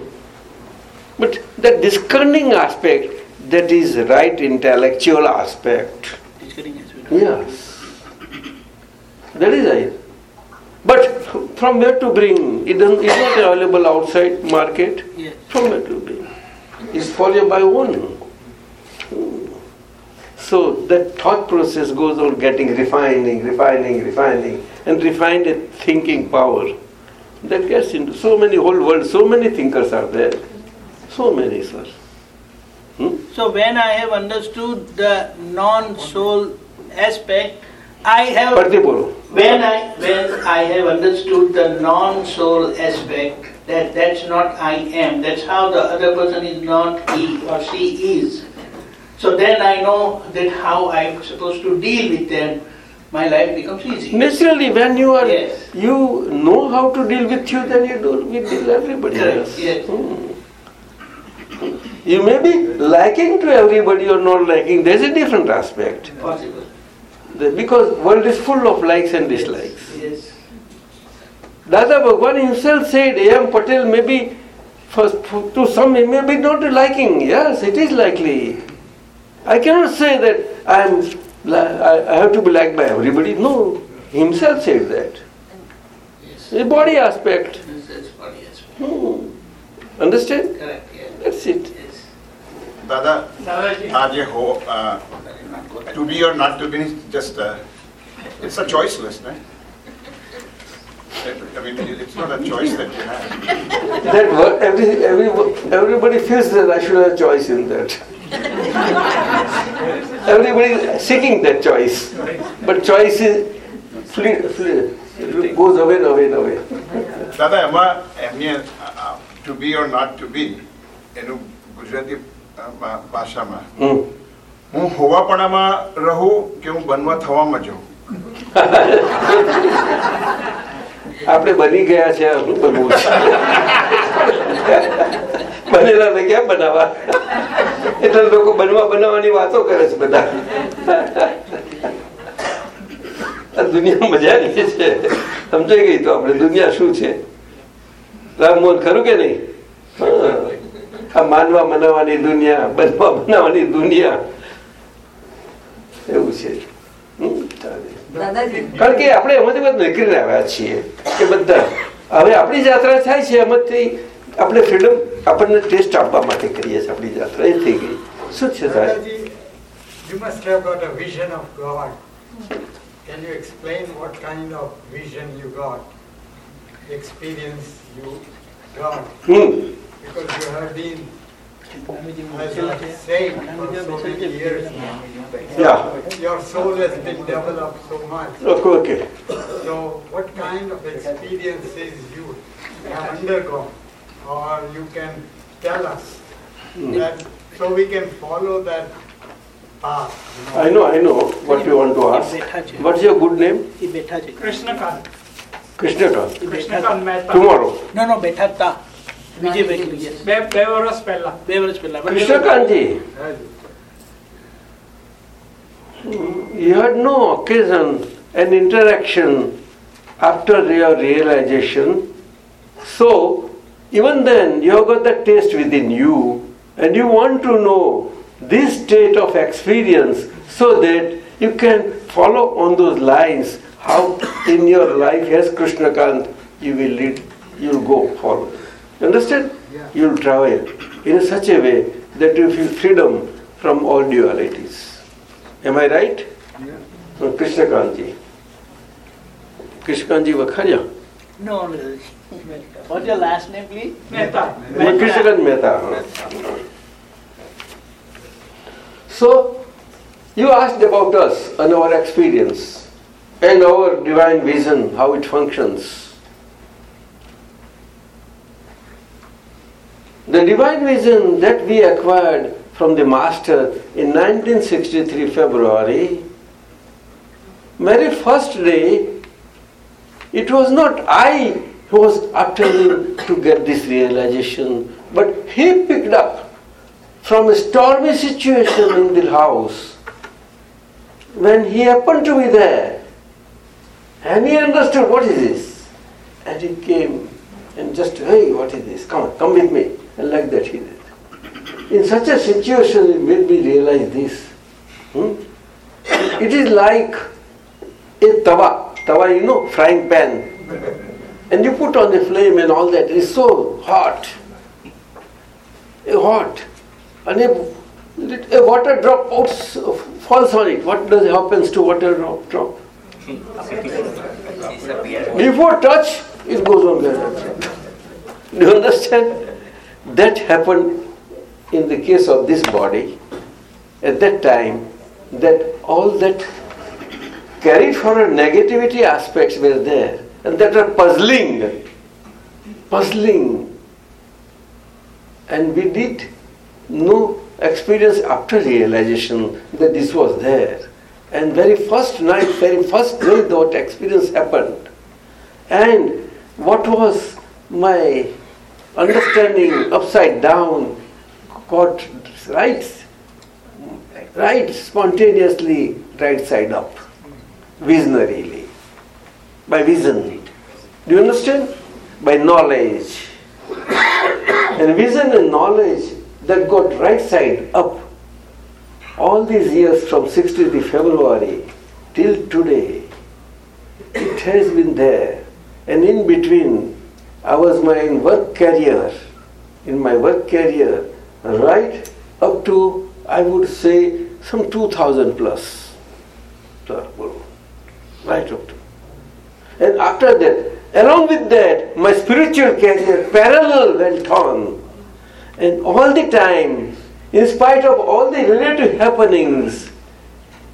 But that discerning aspect, that is right intellectual aspect. Discussing as well. Yes. That is I. But from where to bring? It doesn't, it's not available outside market. Yes. From where to bring? It's for you by one. So that thought process goes on getting refining, refining, refining, and refined a thinking power. That gets into so many whole world, so many thinkers are there. So many, sir. Hmm? So when I have understood the non-soul aspect, I have when I when I have understood the non-soul aspect that that's not I am, that's how the other person is not he or she is. So then I know that how I'm supposed to deal with them. My life becomes easy. Naturally, when you are, Yes. you know how to deal with you, then you do with deal everybody Correct, else. yes. Hmm. You may be liking to everybody or not liking. There's a different aspect. Possible because world is full of likes and dislikes. Yes. Dada Bhagwan himself said, A.M. Patel may be, for, to some he may be not liking. Yes, it is likely. I cannot say that I am I have to be liked by everybody. No, himself said that. Yes. The body aspect. Yes, body aspect. Hmm. Understand? Correct. Yeah. That's it. Yes. Dada, Dada ये हो જે હો two B or not two B just it's a choiceless ને I mean, it's not a choice that you have. That wo- every, every, everybody feels that I should have choice in that. everybody is seeking that choice. But choice is flee, flee, it goes away and away and away. દાદા એમાં એમની two B or not two બી એનું ગુજરાતી અ, ભા- ભાષામાં Hmm. હું હોવાપણામાં રહું કે હું બનવા થવામાં જઉં? આપણે બની ગયા છે બનવું બનેલા ને ક્યાં બનાવવા? એટલે લોકો બનવા બનાવવાની વાતો કરે છે બધા. દુનિયા મજાની છે. સમજાઈ ગઈ તો આપણે દુનિયા શું છે? રામમોહન ખરું કે નહીં? આ માનવા મનાવવાની દુનિયા, બનવા બનાવવાની દુનિયા. એવું છે કારણ કે આપણે એમાંથી બધા નીકળીને આવ્યા છીએ કે બધા હવે આપણી યાત્રા થાય છે એમાંથી આપણે ફ્રીડમ આપણને ટેસ્ટ આપવા માટે કરીએ છીએ આપણી યાત્રા એ થઈ ગઈ શું છે સાહેબ you must have got a vision of God. Can you explain what kind of vision you got? The experience you got? Hmm Because you have been Yeah. Your soul has been developed so much. Oh, okay. So, what kind of experiences you have undergone, or you can tell us mm. that, so we can follow that path. I know, I know what you want to ask. What's your good name? Krishna Krishna Krishnakant. Tomorrow. No, no, Bethatta. તા Vijaybhai yes. બે બે વર્ષ પહેલા બે વર્ષ પહેલા કૃષ્ણકાંતજી you had no occasion an interaction after your realization So, even then, you have got that taste within you, and you want to know this state of experience so that you can follow on those lines how in your life as Krishna Kant you will lead, you'll go forward. Understand? Yeah. You'll travel in such a way that you feel freedom from all dualities. Am I right? Yeah. So Krishna Kanji. Krishna Kanji Vakharya? No, no. What's your last name, please? Mehta. Mehta. Krishna Mehta. Mehta. So, you asked about us and our experience and our divine vision, how it functions. The divine vision that we acquired from the Master in 1963 February, very first day, it was not I who was him to get this realization, but he picked up from a stormy situation in the house. When he happened to be there and he understood what is this and he came and just hey what is this? Come on come with me and like that he did. In such a situation it made me realize this. Hmm? it is like a tawa. Tawa you know frying pan. And you put on the flame and all that. It is so hot. Hot. And a, a water drop falls on it. What does happens to water drop, drop? before touch it goes on there do you understand that happened in the case of this body. At that time that all that carried forward negativity aspects were there and that are puzzling puzzling. And we did no experience after realization that this was there. And very first night very first day that experience happened. And what was my understanding upside down got right right spontaneously right side up visionarily by vision. Do you understand? By knowledge. And vision and knowledge that got right side up all these years from 60th February till today, it has been there. And in between, I was my work career, in my work career, right up to, I would say, some 2000 plus. Right up to. And after that, along with that, my spiritual career parallel went on. And all the time, in spite of all the relative happenings,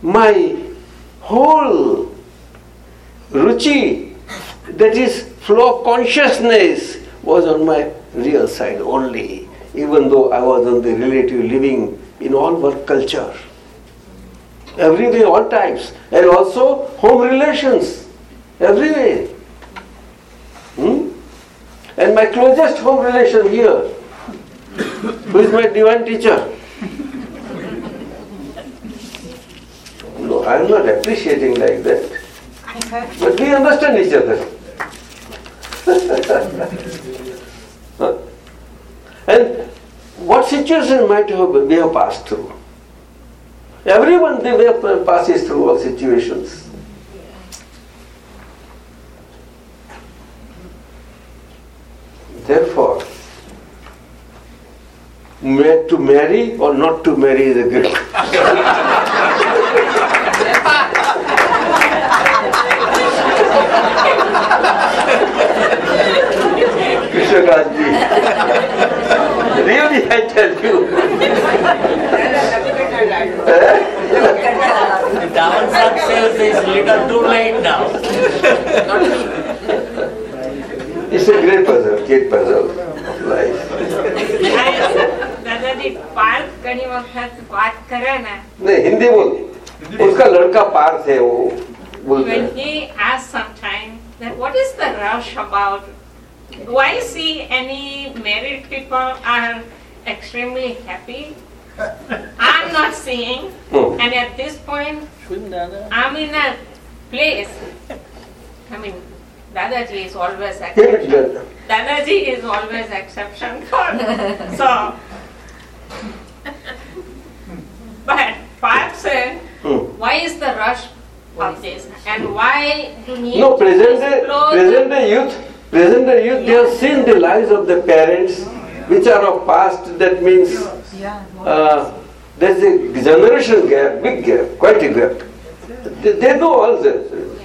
my whole ruchi, that is flow of consciousness, was on my real side only, even though I was on the relative living in all work culture. Every way, all types, and also home relations, every way. Hmm? And my closest home relation here who is my divine teacher? No, I am not appreciating like that. But we understand each other. Huh? and what situation might have we have passed through? Everyone they have passes through all situations. Therefore, to marry or not to marry is a. Ganji. really, I tell you. the down success is little too late now. it's a great puzzle, great puzzle of life. Dadaji park घनी वक्त बात करे ना नहीं हिंदी बोल उसका लड़का पार्थ है वो rush about? Do I see any married people are extremely happy? I'm not seeing. Hmm. and at this point I'm in a place. I mean Dadaji is always exception. Dadaji is always exception so. but Parth said, Hmm. why is the rush of this, and why do you need No, to present day, disclose- present day youth, present day youth, they have seen the lives of the parents, which are of past. That means uh, there's a generation gap, big gap, quite a gap. They, they know all that,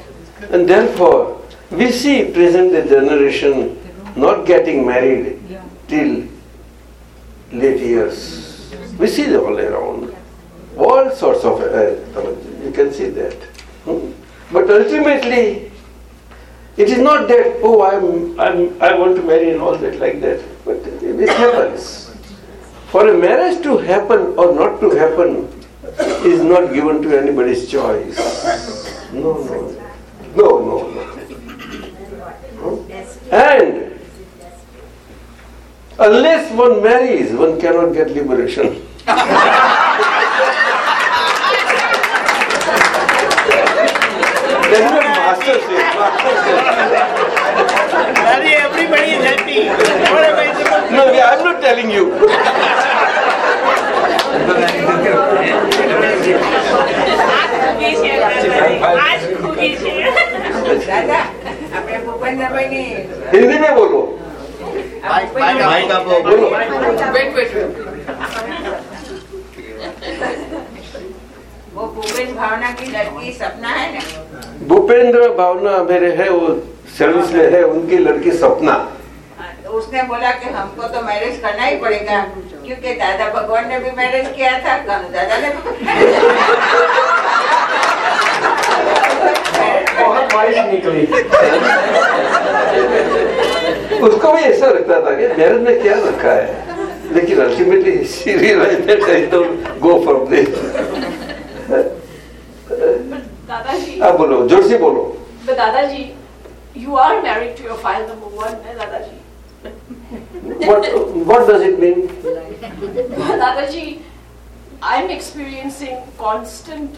and therefore we see present day generation not getting married till late years. We see them all around, all sorts of. Uh, you can see that. Hmm? But ultimately, it is not that, oh, I'm, I'm, I want to marry and all that like that. But it happens. For a marriage to happen or not to happen is not given to anybody's choice. No, no. No, no, no. Hmm? And unless one marries, one cannot get liberation. No, I'm not telling you. Hindi में बोलो। बोलो। वो भूपेंद्र भावना की लड़की सपना है ना भूपेंद्र भावना मेरे है वो सर्विस में है उनकी लड़की सपना। तो उसने बोला कि हमको तो मैरिज करना ही पड़ेगा क्योंकि दादा भगवान ने भी मैरिज किया था कानू दादा ने बहुत बारिश निकली। उसको भी ऐसा लगता था कि मैरिज में क्या रखा है? लेकिन ultimately she realise that I don't go for this अब बोलो ज़ोर से बोलो। Dadaji, you are married to your file number one, eh, Dadaji. what what does it mean Dadaji, I'm experiencing constant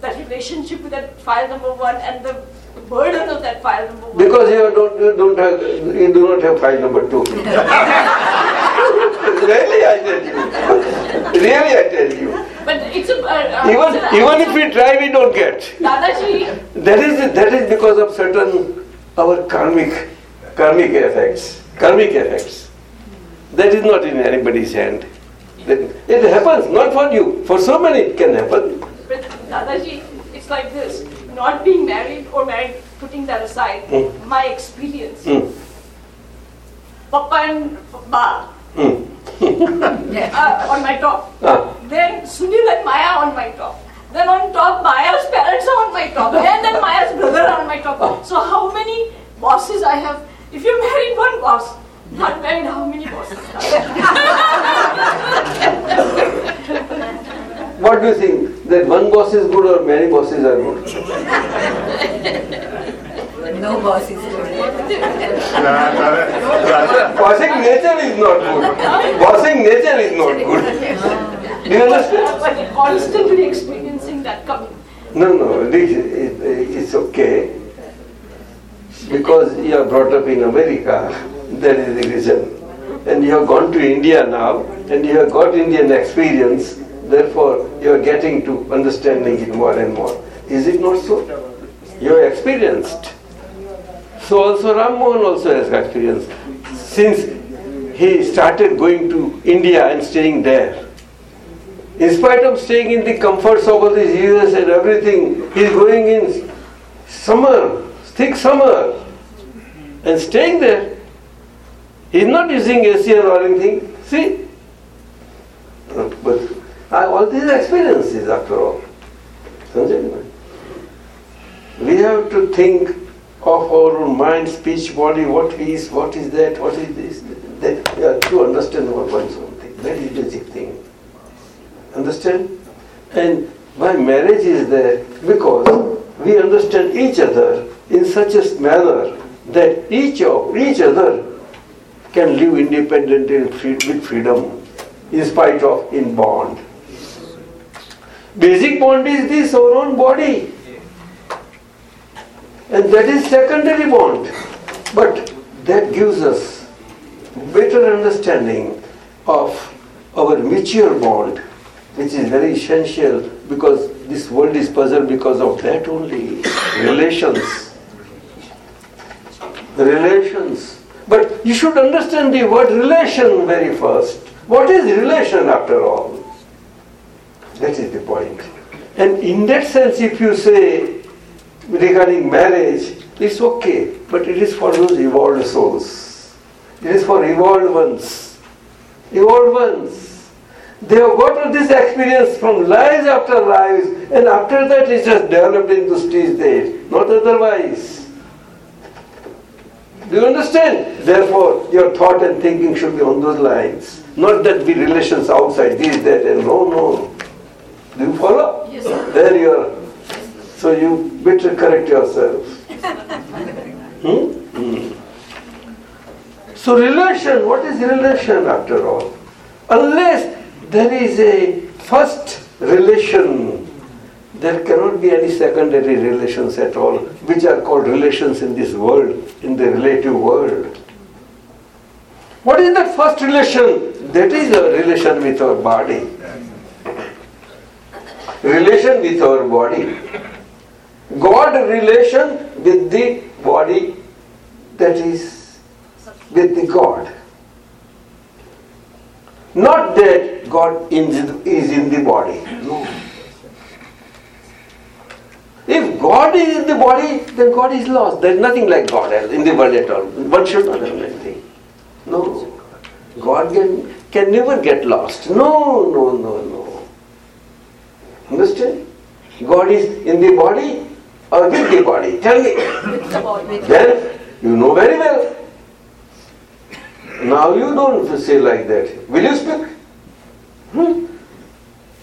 that relationship with that file number one and the burden of that file number one. because you don't you don't have you do not have file number two really I tell you really I tell you But it's a. Uh, even it's a- even if we try we don't get Dadaji, That is that is because of certain our karmic karmic effects. Karmic effects. That is not in anybody's hand. It happens not for you. For so many it can happen. but Dadaji, it's like this. Not being married or married, putting that aside, Hmm. my experience. Hmm. Papa and Ba Hmm. uh, on my top. Ah. Then Sunil and Maya on my top. Then on top, Maya's parents are on my top. And then Maya's brother on my top. So how many bosses I have? If you married one boss, not married, how many bosses? What do you think? That one boss is good or many bosses are good? No boss is good. Bossing nature is not good. Bossing nature is not good. Do you understand? but constantly experiencing that coming. No, no, it, it, it's okay. Because you are brought up in America, that is the reason. And you have gone to India now, and you have got Indian experience, therefore you are getting to understanding it more and more. Is it not so? You are experienced. So also Ram Mohan also has experience. Since he started going to India and staying there, in spite of staying in the comforts of all these years and everything, he is going in summer, thick summer, and staying there. He is not using AC or anything. See? But I, all these experiences after all. We have to think of our own mind, speech, body, what is, what is that, what is this, that, yeah, to understand our one's own thing. That is basic thing. Understand? And why marriage is there? Because we understand each other in such a manner that each of each other can live independently with freedom in spite of in bond. Basic bond is this our own body. And that is secondary bond. But that gives us better understanding of our mutual bond, which is very essential because this world is puzzled because of that only. Relations. The relations. But you should understand the word relation very first. What is relation after all? That is the point. And in that sense, if you say regarding marriage, it's okay, but it is for those evolved souls. It is for evolved ones. Evolved ones. They have got this experience from lives after lives, and after that it's just developed into stage there, not otherwise. Do you understand? Therefore, your thought and thinking should be on those lines. Not that be relations outside, this, that, and no, no. Do you follow? Yes, sir. There you are. So you better correct yourself. Hmm? Hmm. So relation, what is relation after all? Unless there is a first relation, there cannot be any secondary relations at all, which are called relations in this world, in the relative world. What is that first relation? That is a relation with our body. Relation with our body. God relation with the body that is with the God. Not that God is in the body. No. If God is in the body, then God is lost. There is nothing like God in the world at all. One should not have anything. No. God can, can never get lost. No, no, no, no. Understand? God is in the body or with the body? Tell me. Then you know very well. Now you don't say like that. Will you speak? Hmm?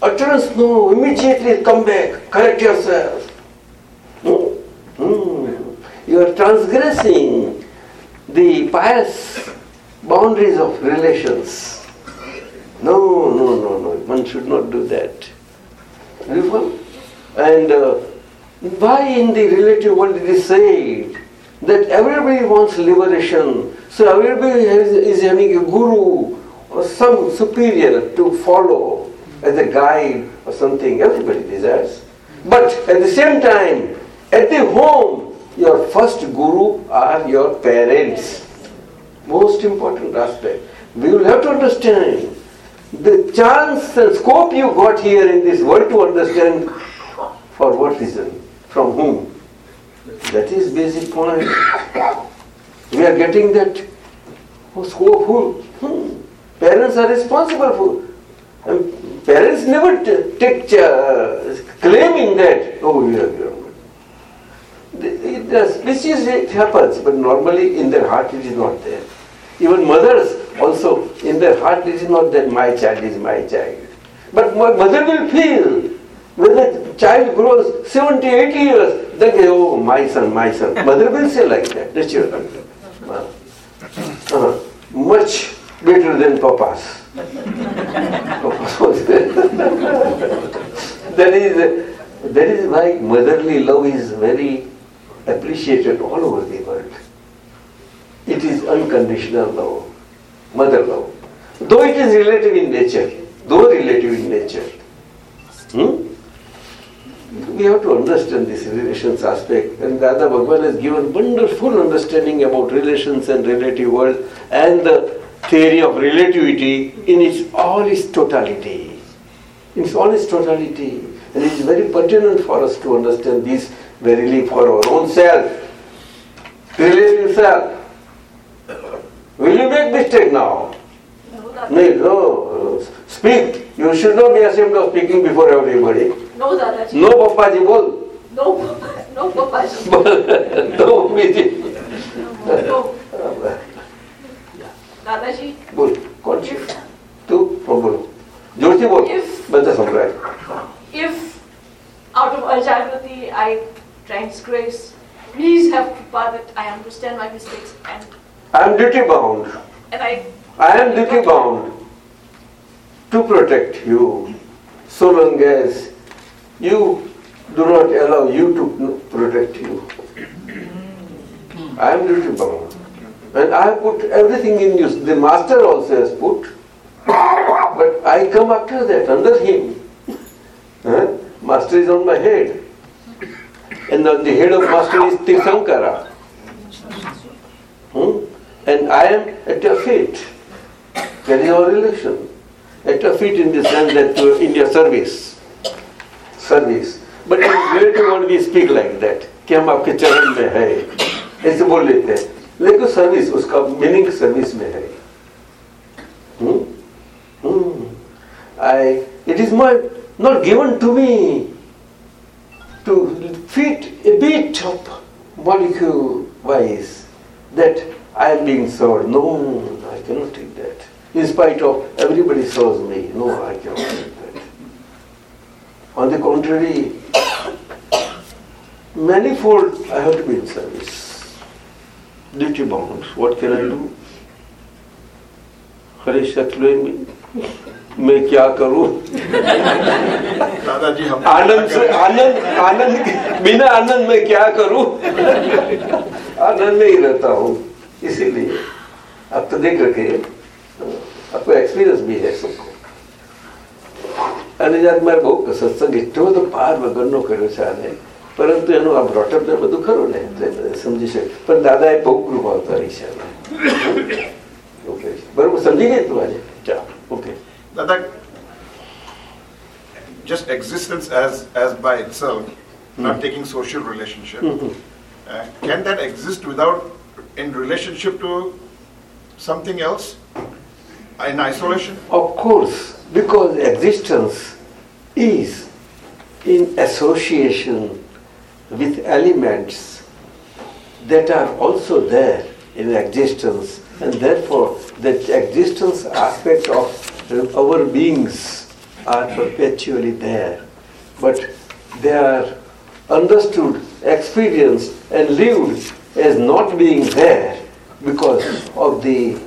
Utterance, no. Immediately come back. Correct yourself. Hmm. You are transgressing the pious boundaries of relations. No, no, no, no. One should not do that. And uh, why in the relative world it is said that everybody wants liberation. So everybody has, is having a guru or some superior to follow as a guide or something. Everybody desires. But at the same time, at the home, your first guru are your parents. Most important aspect. We will have to understand the chance and scope you got here in this world to understand for what reason, from whom. That is basic point. We are getting that who scope who hmm. parents are responsible for. And parents never t- take claiming that oh we are it does. This is it happens, but normally in their heart it is not there. Even mothers also in their heart it is not that my child is my child. But my mother will feel when the child grows 70, 80 years, then they, oh my son, my son. Mother will say like that, the children. Uh, much better than papas. that is that is why motherly love is very appreciated all over the world. It is unconditional love, mother love. Though it is relative in nature, though relative in nature. Hmm? We have to understand this relations aspect and Dada Bhagwan has given wonderful understanding about relations and relative world and the theory of relativity in its all its totality. In its all its totality. And it is very pertinent for us to understand the for our own self. Release yourself. Will you make mistake now? No, no. Speak. You should not be ashamed of speaking before everybody. No, Dadaji. No, Papaji, bol. No, Papaji. No, Papaji. no, Papaji. No, no. Dadaji. Bol. Kौन सी? तू बोलो. जोर से बोल. मैं If out of acharyati I transgress, please have Kripa that I understand my mistakes and, I am duty bound. and I I am duty bound to protect you so long as you do not allow you to protect you. I am duty bound. And I have put everything in use. The master also has put. But I come after that, under him. Huh? Master is on my head. And the, the head of master is Tirthankara. Hmm? And I am at your feet. That is our relation. At your feet in the sense that you are in your service. Service. But in relative world we speak like that. कि हम आपके चरण में है ऐसे बोल लेते हैं लेकिन सर्विस उसका मीनिंग सर्विस में है Hmm? Hmm. I, it is my, not given to fit a bit of molecule wise that I am being sold. No, I cannot take that. In spite of everybody serves me. No, I cannot take that. On the contrary, manifold I have to be in service. Duty bound. What can I do? Harish Satruya me. मैं क्या करूं दादाजी हम आनंद से आनंद आनंद के- बिना आनंद में क्या करूं आनंद में ही रहता हूं इसीलिए आप तो देख रखे आपको एक्सपीरियंस भी है सबको અને જ્યારે મારે બહુ સત્સંગ એટલો બધો પાર વગરનો કર્યો છે આને પરંતુ એનું આ બ્રોટઅપ ને બધું ખરું ને એટલે બધા સમજી શકે પણ દાદાએ બહુ કૃપા ઉતારી છે આને. ઓકે બરોબર સમજી ગઈ તું આજે ચાલો okay Dada, just existence as as by itself, not hmm. taking social relationship, hmm, hmm. uh, can that exist without in relationship to something else? In isolation? Of course, because existence is in association with elements that are also there in existence, and therefore the existence aspect of our beings are perpetually there. But they are understood, experienced, and lived as not being there because of the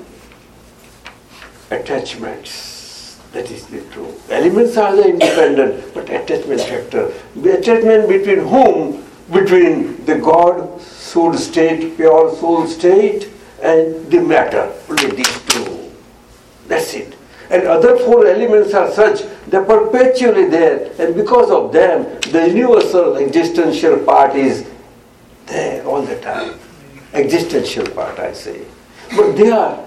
attachments. That is the true. Elements are the independent, but attachment factor. The attachment between whom? Between the God soul state, pure soul state, and the matter. Only these two. That's it. And other four elements are such, they're perpetually there, and because of them, the universal existential part is there all the time. Existential part, I say. But they are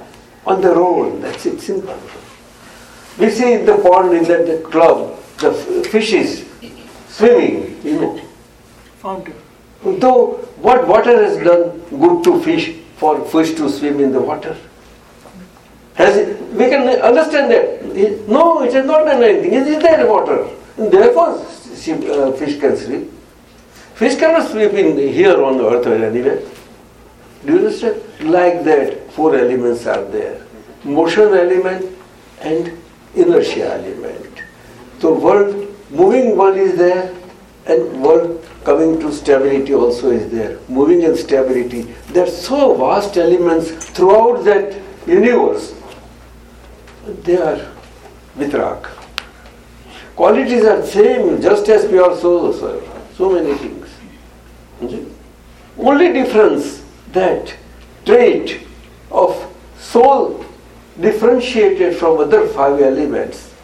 on their own, that's it, simple. We see in the pond, in that the club, the fishes swimming, you know. Fountain. Though what water has done good to fish, for fish to swim in the water? Has it, we can understand that. No, it has not done anything. It is there water. And therefore, uh, fish can swim. Fish cannot swim in here on the earth anywhere. Do you understand? Like that, four elements are there. Motion element and inertia element. So world, moving world is there and world coming to stability also is there. Moving and stability. There are so vast elements throughout that universe. They are vitarag. Qualities are same, just as pure soul, sir. So many things. Only difference that trait of soul differentiated from other five elements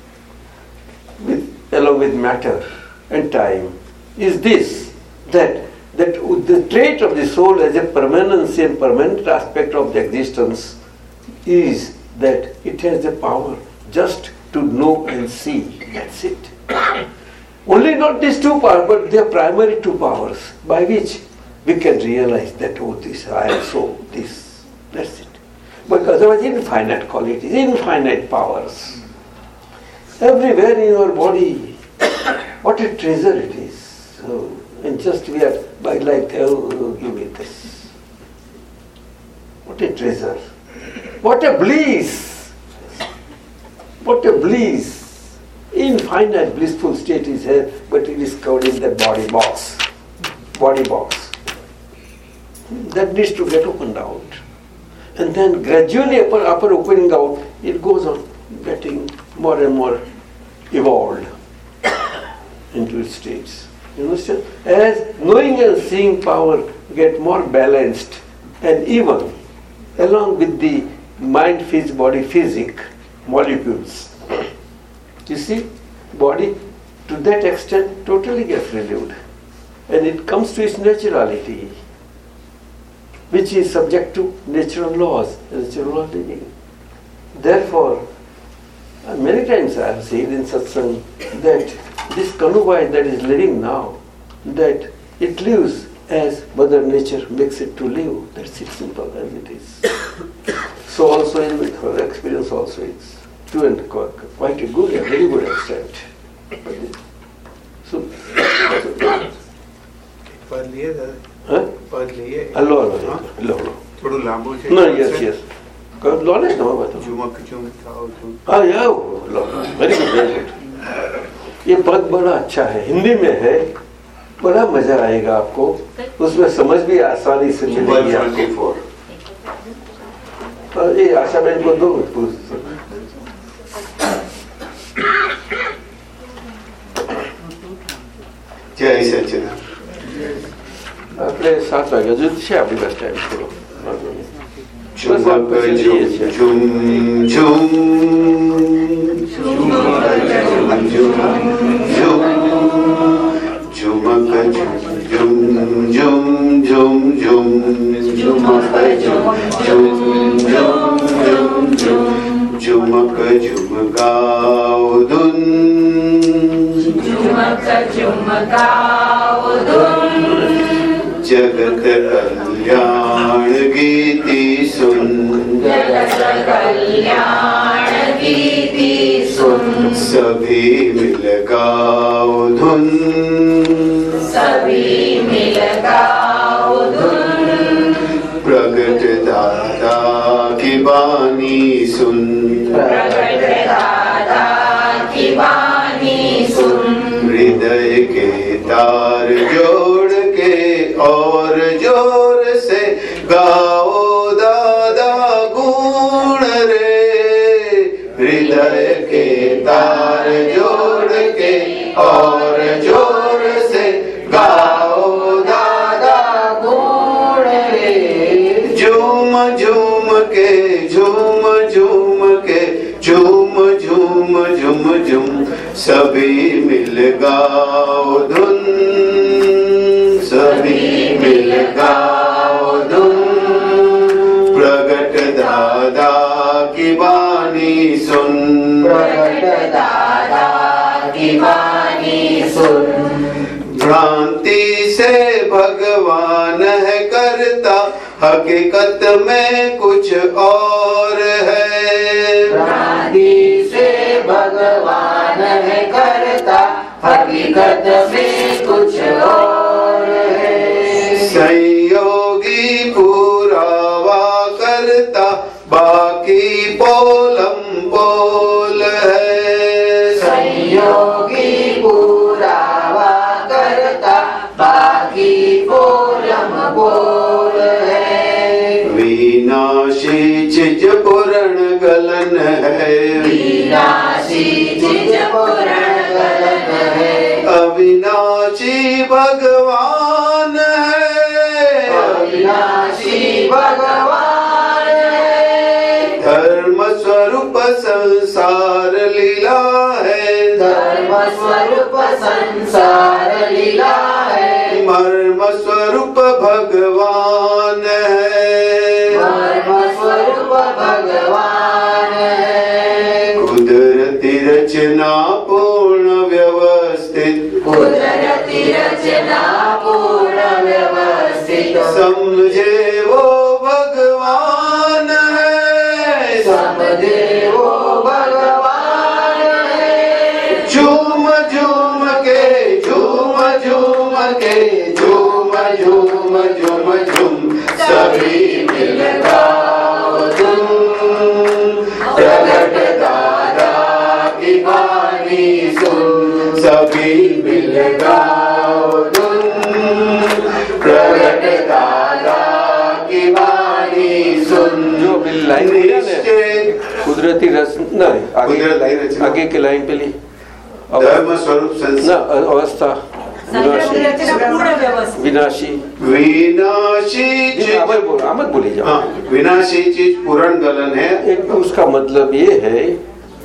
with, along with matter and time is this that that the trait of the soul as a permanency and permanent aspect of the existence is that it has the power just to know and see. That's it. Only not these two powers, but they are primary two powers by which we can realize that, oh, this, I am so, this. That's it. But otherwise, infinite qualities, infinite powers. Everywhere in your body, what a treasure it is. And just we are by like, oh, uh, give me this. What a treasure. What a bliss. What a bliss. Infinite blissful state is here, but it is covered in the body box. Body box. That needs to get opened out. And then gradually upon opening out, it goes on getting more and more evolved into its states. You understand? As knowing and seeing power get more balanced, and even along with the mind phys body physic molecules. You see, body to that extent totally gets relieved. And it comes to its naturality, which is subject to natural laws, natural law living. Therefore, many times I have said in satsang that this Kanubhai that is living now, that it lives as Mother Nature makes it to live. That's it, simple as it is. so also in her experience also it's to and quite a good, a very good extent. So, પર લઈએ પર લઈએ hello Yes. Yes. થોડું લાંબુ છે ના yes yes લો ને તમારું જુમક જુમક હા યો લો વેરી ગુડ વેરી ગુડ ये पद बड़ा अच्छा है हिंदी में है बड़ा मजा आएगा आपको उसमें समझ भी आसानी से मिलेगी आपको और ये आशा बहन को दो पुस्तक જય સચિદાન આપણે સાત વાગ્યા હજુ છે આપણી પાસે ટાઈમ થોડો વાંધો નહીં. Jumaka Jumaka Udun Jumaka Jumaka Udun Jagat Anu कल्याण गीति सुन जगत कल्याण गीति सुन सभी मिल गाओ धुन सभी मिल गाओ धुन प्रगट दादा की बानी सुन। प्रगट दादा की बानी सुन। हृदय के तार सभी मिल गाओ धुन। सभी मिल गाओ धुन। प्रगट दादा की वाणी सुन। प्रगट दादा की वाणी सुन। भ्रांति से भगवान है करता। हकीकत में कुछ और में कुछ और है। संयोगी पुरावा करता बाकी पोलम पोल है। संयोगी पुरावा करता बाकी पोलम बोल है। विनाशी चिज पुरण गलन है। विनाशी भगवान है। अविनाशी भगवान है धर्म स्वरूप संसार, लीला है। धर्म, स्वरूप, संसार, लीला है मर्म स्वरूप भगवान है धर्म स्वरूप भगवान है। कुदरती रचना पूर्ण व्यवस्थित। कुदरती समझे आगे लाइन पे ली धर्म स्वरूप अवस्था विनाशी विनाशी विनाशी चीज़ पूर्ण गलन है उसका मतलब ये है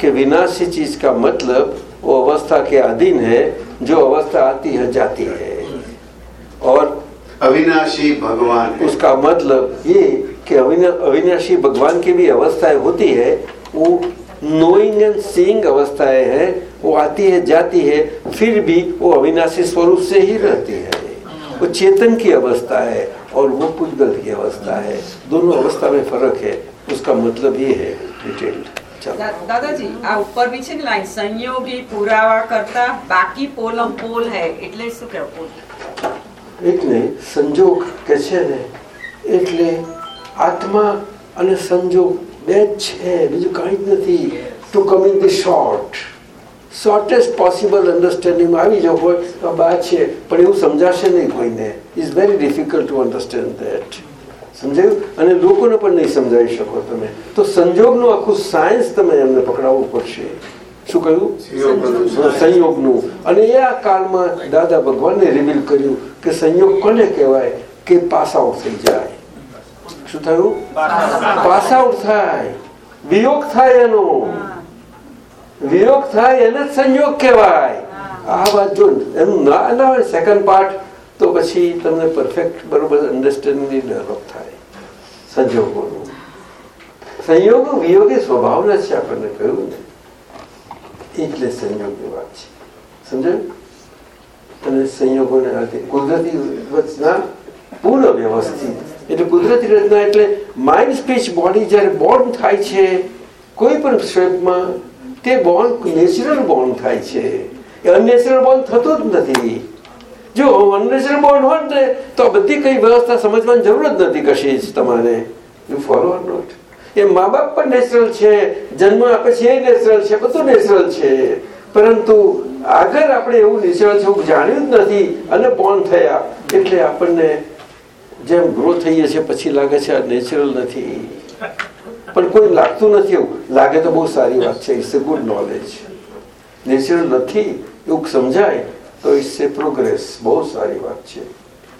कि विनाशी चीज़ का मतलब वो अवस्था के अधीन है जो अवस्था आती है जाती है और अविनाशी भगवान उसका मतलब ये कि अविनाशी भगवान की भी अवस्थाएँ होती है वो नोइंग एंड सीइंग अवस्थाएं हैं वो आती है जाती है फिर भी वो अविनाशी स्वरूप से ही रहती है वो चेतन की अवस्था है और वो पुद्गल की अवस्था है दोनों अवस्था में फर्क है उसका मतलब ये है डिटेल्ड चलो દા- દાદાજી આ ઉપર બી છે ને લાઈન સંયોગી પુરાવા કરતા બાકી પોલમ પોલ હે એટલે શું કહેવું પોલ એટલે સંજોગ કે છે ને એટલે આત્મા અને સંજોગ બે જ છે બીજું કાંઈ જ નથી to come in the short shortest possible અન્ડરસ્ટેન્ડિંગમાં આવી જવું હોય તો બા છે પણ એવું સમજાશે નહીં કોઈને is very difficult to understand that સમજાયું અને લોકોને પણ નહીં સમજાવી શકો તમે. તો સંજોગનું આખું સાયન્સ તમે એમને પકડાવવું પડશે. શું કહ્યું? સંયોગનું અને એ આ કાળમાં દાદા ભગવાને રિવીલ કર્યું કે સંયોગ કોને કહેવાય? કે પાસાઓ થઈ જાય. શું થયું પાસ આઉટ થાય વિયોગ થાય એનો વિયોગ થાય એને જ સંયોગ કહેવાય આ વાત જો એનું ના ના હોય સેકન્ડ પાર્ટ તો પછી તમને પરફેક્ટ બરોબર અન્ડરસ્ટેન્ડિંગ ડેવલપ થાય સંજોગોનું સંયોગ વિયોગ એ સ્વભાવના છે આપણને કહ્યું ને એટલે સંયોગની વાત છે સમજાયું અને સંયોગોને હાથે કુદરતી રચના પૂર્ણ વ્યવસ્થિત એટલે કુદરતી રચના એટલે માઇન્ડ સ્પીચ બોડી જ્યારે બોર્ન થાય છે, કોઈ પણ સ્વેપમાં તે બોર્ન નેચરલ બોર્ન થાય છે. એ અનનેચરલ બોર્ન થતું જ નથી. જો અનનેચરલ બોર્ન હોત ને તો બધી કઈ વ્યવસ્થા સમજવાની જરૂર જ નથી કશી જ તમારે. યુ ફોલો નોટ એ મા બાપ પણ નેચરલ છે, જન્મ આપે છે એ નેચરલ છે, બધું નેચરલ છે. પરંતુ આગળ આપણે એવું નેચરલ છે જાણ્યું જ નથી અને બોર્ન થયા. એટલે આપણને જેમ ગ્રો થઈએ છીએ પછી લાગે છે આ નેચરલ નથી. પણ કોઈ લાગતું નથી એવું. લાગે તો બહુ સારી વાત છે. It's a good knowledge natural નથી એવું સમજાય તો ઇટ્સ એ પ્રોગ્રેસ બહુ સારી વાત છે.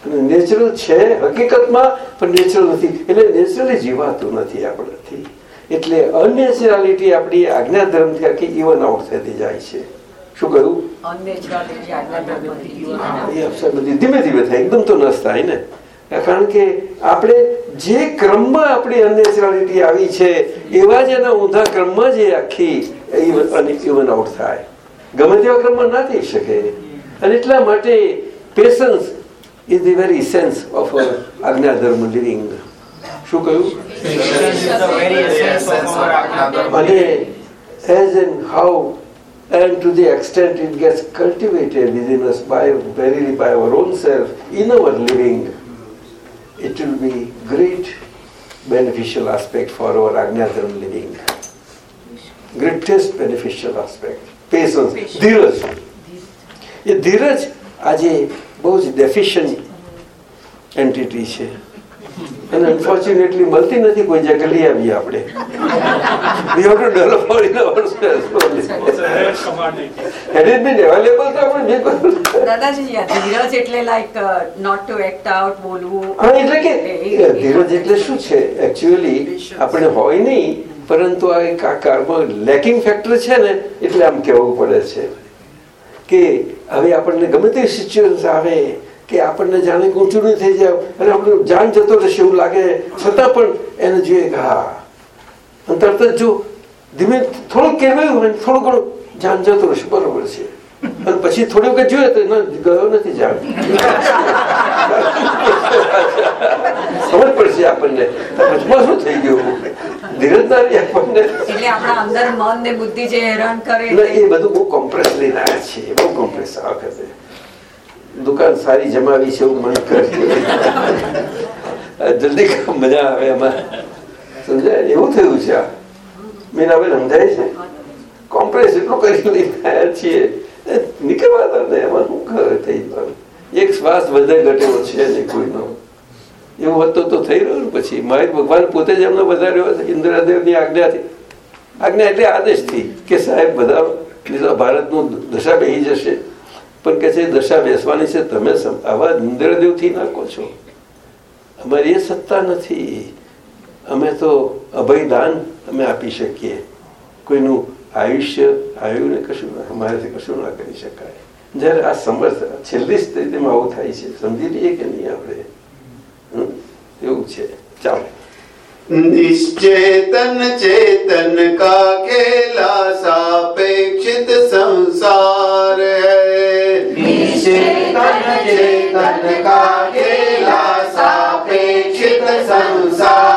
અને નેચરલ છે હકીકતમાં પણ નેચરલ નથી. એટલે નેચરલી જીવાતું નથી આપણેથી. એટલે અનનેચરાલિટી આપણી આજ્ઞા ધર્મથી આખી ઇવન આઉટ થતી જાય છે. શું કહ્યું? ધીમે ધીમે થાય. એકદમ તો નસ થાય ને. કારણ કે આપણે જે ક્રમમાં આપણી અનનેચરાલિટી આવી છે, એવા જ એના ઊંધા ક્રમમાં જ આખી ઇવન આઉટ થાય. ગમે તેવા ક્રમમાં ના થઈ શકે. અને એટલા માટે patience is the very sense of agna dharma living શું કહ્યું? અને as and how and to the extent it gets cultivated within us by verily by our own self in our living. it will be great beneficial aspect for our Agnadharma living. Greatest beneficial aspect. Patience, ધીરજ એ ધીરજ આજે બહુ જ deficient entity છે unfortunately મળતી નથી કોઈ જગ્યા લઈ આવીએ આપણે. ધીરજ એટલે શું છે? એકચ્યુઅલી આપણે હોય નહીં પરંતુ આ એક કારમાં લેકિંગ ફેક્ટર છે ને એટલે આમ કહેવું પડે છે. કે હવે આપણને ગમે તે સિચ્યુએશન આવે કે આપણને જાણે નહીં થઈ જાય અને આપણું જાન જતો રહેશે એવું લાગે છતાં પણ એને જોઈએ કે હા. અને તરત જ જો ધીમે થોડુંક કહેવાયું હોય થોડું ઘણું જાન જતો રહેશે બરોબર છે. અને પછી થોડી વખત જોયે તો ગયો નથી જાણ. ખબર પડશે આપણને. વચમાં શું થઈ ગયું? ધીરજદારી આપણને. એટલે આપણા અંદર મન ને બુદ્ધિ જે હેરાન કરે એ બધું બહુ કોમ્પ્રેસ લઈને આવ્યા છે બહુ કોમ્પ્રેસ આ વખતે. દુકાન સારી જમાવી છે એવું મને જલ્દી મજા આવે અમારે સમજાય? એવું થયું છે મીનાબેન સમજાય છે? કોમ્પ્રેસ એટલું કરી લીધા છીએ. નીકળવા દો ને, એમાં શું ખબર થઈ એક શ્વાસ બધા ઘટેલો છે નહીં કોઈનો. એવું હતું તો થઈ રહ્યું પછી. મહેશ ભગવાન પોતે જ એમનો વધાર્યો ઇન્દ્રાદેવની આજ્ઞાથી. આજ્ઞા એટલે આદેશથી કે સાહેબ તો ભારતનું દશા બેહી જશે. પણ કે છે, દશા બેસવાની છે, તમે આવા ઇન્દ્રદેવથી નાખો છો. અમારી એ સત્તા નથી. અમે તો અભયદાન અમે આપી શકીએ. કોઈનું આયુષ્ય, આયુને કશું અમારેથી કશું ના કરી શકાય. જ્યારે આ સમર્થ છેલ્લી સ્થિતિમાં આવું થાય છે, સમજી લઈએ કે નહીં આપણે? એવું છે. ચાલો. निश्चेतन चेतन का खेला सापेक्षित संसार है। निश्चेतन चेतन का खेला सापेक्षित संसार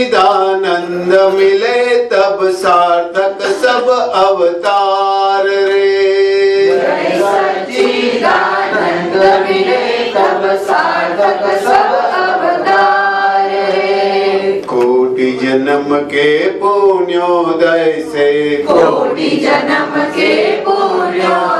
सच्चिदानंद मिले तब सार्थक सब अवतार रे। सच्चिदानंद मिले तब सार्थक सब अवतार है कोटि जन्म के पुण्योदय से कोटि जन्म के पुण्योदय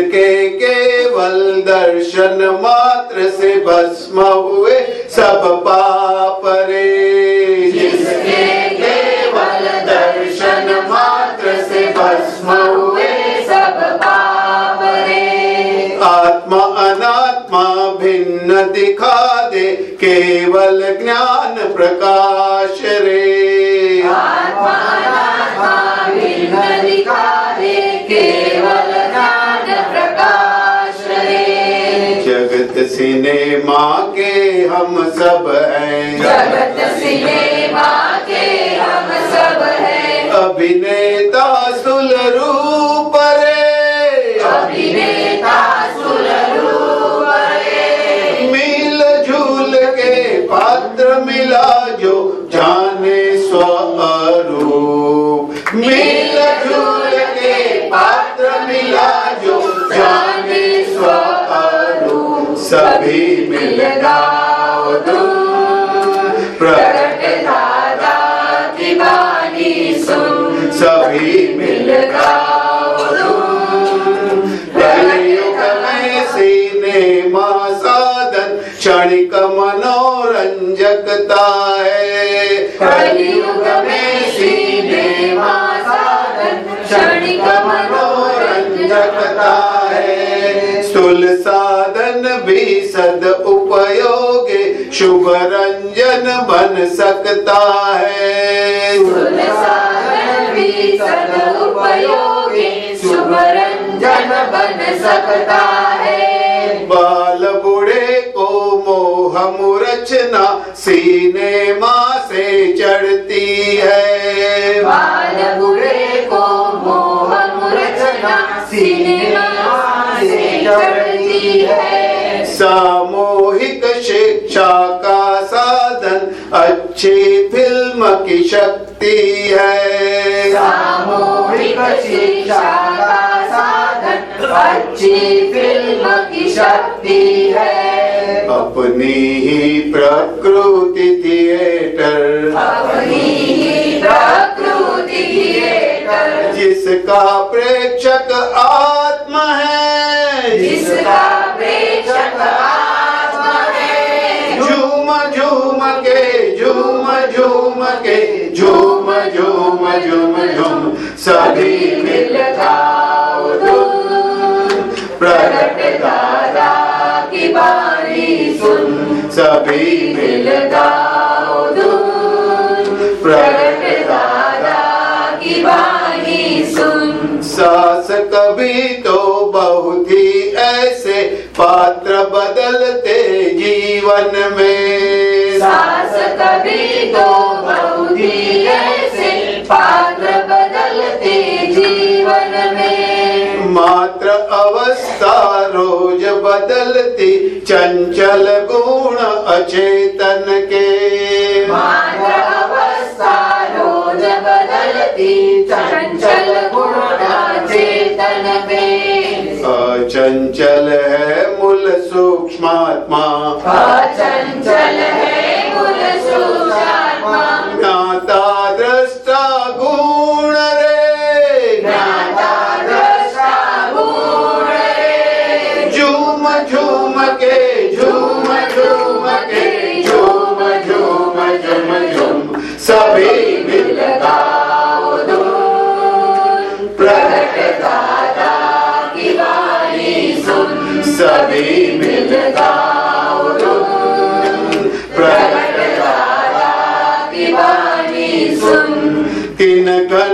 जिसके केवल दर्शन मात्र से भस्म हुए सब पाप रे। जिसके केवल दर्शन मात्र से भस्म हुए सब पाप रे। आत्मा अनात्मा भिन्न दिखा दे केवल ज्ञान प्रकाश सिनेमा के हम सब हैं। जगत सिनेमा के हम सब हैं। अभिनेता सुल शुभ रंजन बन सकता है। शुभ रंजन बन सकता है। बाल बूढ़े को मोह मूर्छना सीनेमा से चढ़ती है। बाल बूढ़े को मोह मूर्छना सिनेमा से चढ़ती है। सामूहिक शिक्षा अच्छी फ़िल्म की शक्ति है। सामूहिक शिक्षा का साधन अच्छी फ़िल्म की शक्ति है। अपनी ही प्रकृति थिएटर। अपनी ही प्रकृति थिएटर। जिसका प्रेक्षक आत्मा है। जिसका झूम के झूम झूम के झूम झूम झूम झूम। सभी मिल जाओ धुन, प्रगट दादा की बाणी सुन। सभी मिल गाओ धुन, प्रगट दादा की बाणी सुन। सास कभी तो बहुत ही ऐसे पात्र बदलते जीवन में। कभी तो बहुत ही ऐसे पात्र बदलते जीवन में। मात्र अवस्था रोज बदलती चंचल गुण अचेतन के। मात्र अवस्था रोज बदलती चंचल गुण चेतन में। अचंचल है मूल सूक्ष्मात्मा। अचंचल है सभी मिलता दादा की सभी प्रकट दादा की वाणी सुन। किन कर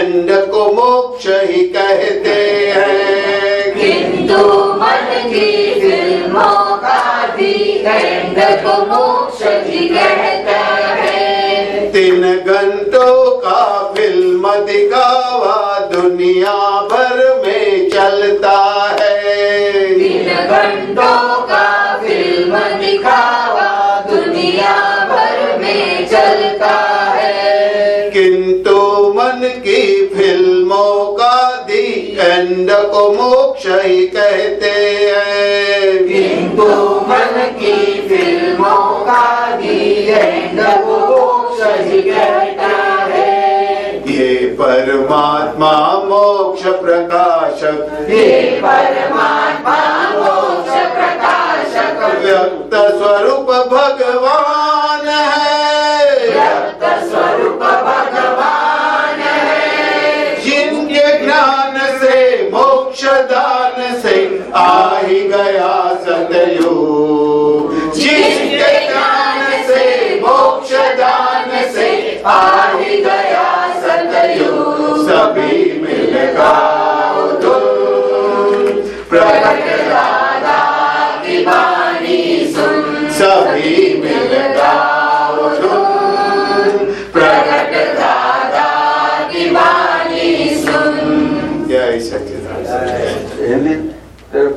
एंड को मोक्ष ही कहते हैं। किंतु मन की फ़िल्मों का भी दंड को मोक्ष ही कहता है। तीन घंटों एंड को मोक्ष ही कहते हैं। किंतु मन की फ़िल्मों का भी को मोक्ष ही कहता है। ये परमात्मा मोक्ष प्रकाशक। हे परमात्मा मोक्ष प्रकाशक। व्यक्त स्वरूप भगवान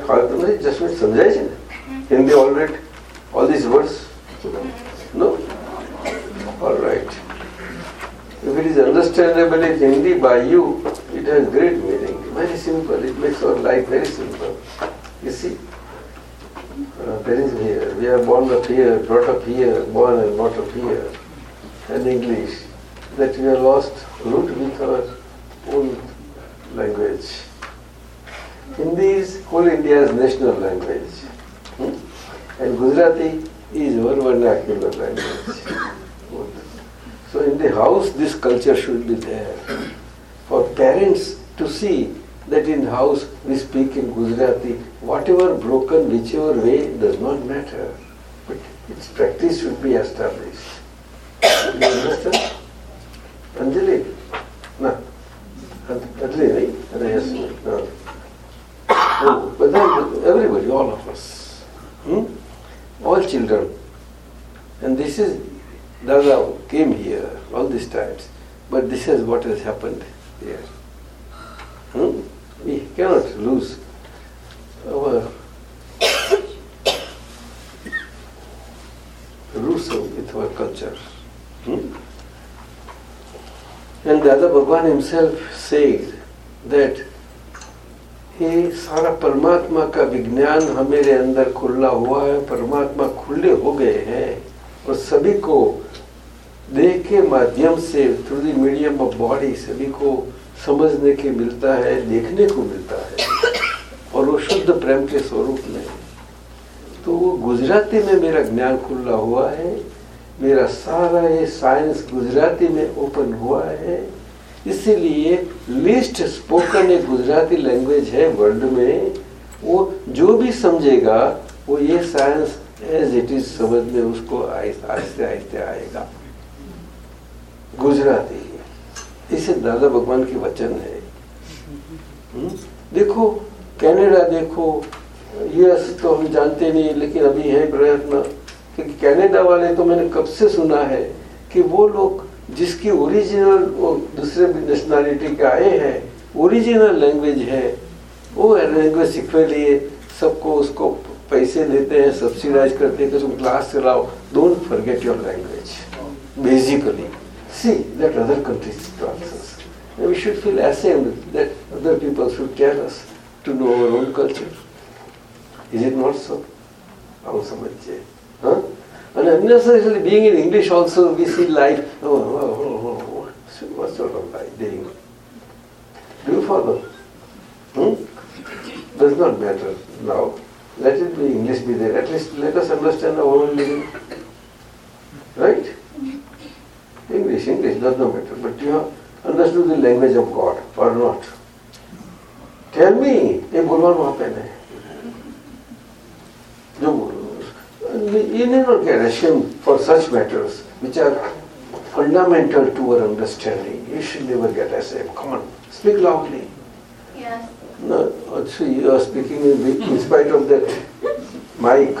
કાલ્પનિક જસ્ટમેન્ટ સમજાય છે ને can be all right all this words no all If it is understandable in Hindi by you, it has great meaning. Very simple. It makes our life very simple. You see, uh, here, we are born up here, brought up here, born and brought up here, and English. That we are lost root with our own language. Hindi is whole India's national language. Hmm? And Gujarati is our vernacular language. So in the house this culture should be there. For parents to see that in house we speak in Gujarati, whatever broken, whichever way does not matter. But its practice should be established. You understand? Anjali? No. Anjali, Dada came here all these times, but this is what has happened here. Hmm? We cannot lose our roots with our culture. Hmm? And Dada Bhagwan himself said that ये सारा परमात्मा का विज्ञान हमारे अंदर खुला हुआ है परमात्मा खुले हो गए हैं और सभी को देह के माध्यम से through the medium of body सभी को समझने के मिलता है, देखने को मिलता है। और वो शुद्ध प्रेम के स्वरूप में तो वो गुजराती में मेरा ज्ञान खुला हुआ है। मेरा सारा ये साइंस गुजराती में ओपन हुआ है। इसीलिए लिस्ट स्पोकन एक गुजराती लैंग्वेज है वर्ल्ड में। वो जो भी समझेगा, वो ये साइंस एज इट इज़ समझ में उसको आहिस्ते आहिस्ते आएगा। गुजराती इसे दादा भगवान के वचन है। हम्म? देखो, कनाडा देखो यूएस तो हम जानते नहीं, लेकिन अभी है प्रयत्न क्योंकि कनाडा वाले तो मैंने कब से सुना है कि वो लोग जिसकी ओरिजिनल दूसरे नेशनैलिटी के आए हैं ओरिजिनल लैंग्वेज है, वो लैंग्वेज सीखने लिए सबको उसको पैसे देते हैं सब्सिडाइज करते हैं कि तुम क्लास चलाओ don't forget your language basically see that other countries do us. We should feel ashamed that other people should tell us to know our own culture. Is it not so? આવું સમજ છે અને unnecessary being in English also we see life What sort of guy doing? Do you follow? Hmm? Does not matter now. Let it be English be there. At least let us understand our own living. Right? English, English does not matter, but you have understood the language of God or not. Tell me, ये भगवान वहां जो you need not get ashamed for such matters which are fundamental to our understanding. You should never get ashamed. Come on, speak loudly. Yes. No, actually you are speaking in, in spite of that mic.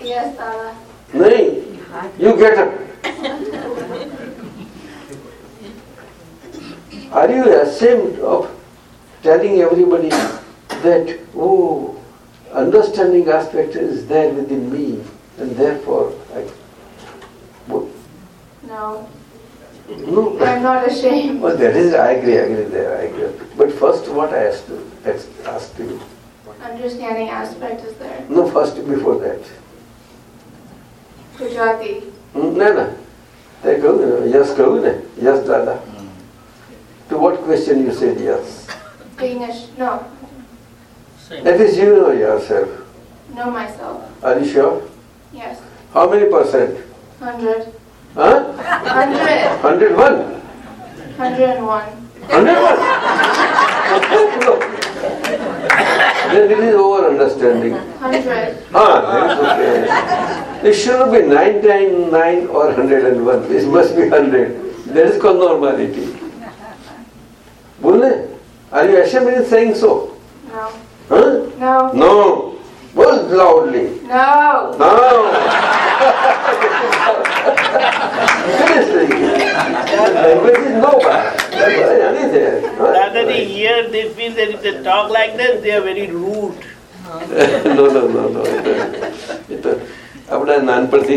Yes, Sara. No, you get up. Are you ashamed of telling everybody that, oh, understanding aspect is there within me and therefore I. No. No. I'm not ashamed. Well, there is, I agree, I agree there, I agree. But first, what I asked, you, ask you. Understanding aspect is there. No, first, before that. Gujarati. No, hmm, no. They go, yes, go, yes, dada. To what question you said yes? Being a sh- no. That is you know yourself. Know myself. Are you sure? Yes. How many percent? Hundred. Huh? Hundred. Hundred one? Hundred and one. Hundred one? Then it is over understanding. Hundred. Ah, that is okay. It should not be 999 or 101. This must be 100. That is called normality. बोलने are you ashamed in saying so no हाँ no no बोल loudly no no Language is no Rather they hear, they feel that if they talk like this, they are very rude. no, no, no, no. It, it, अपना नानपण थी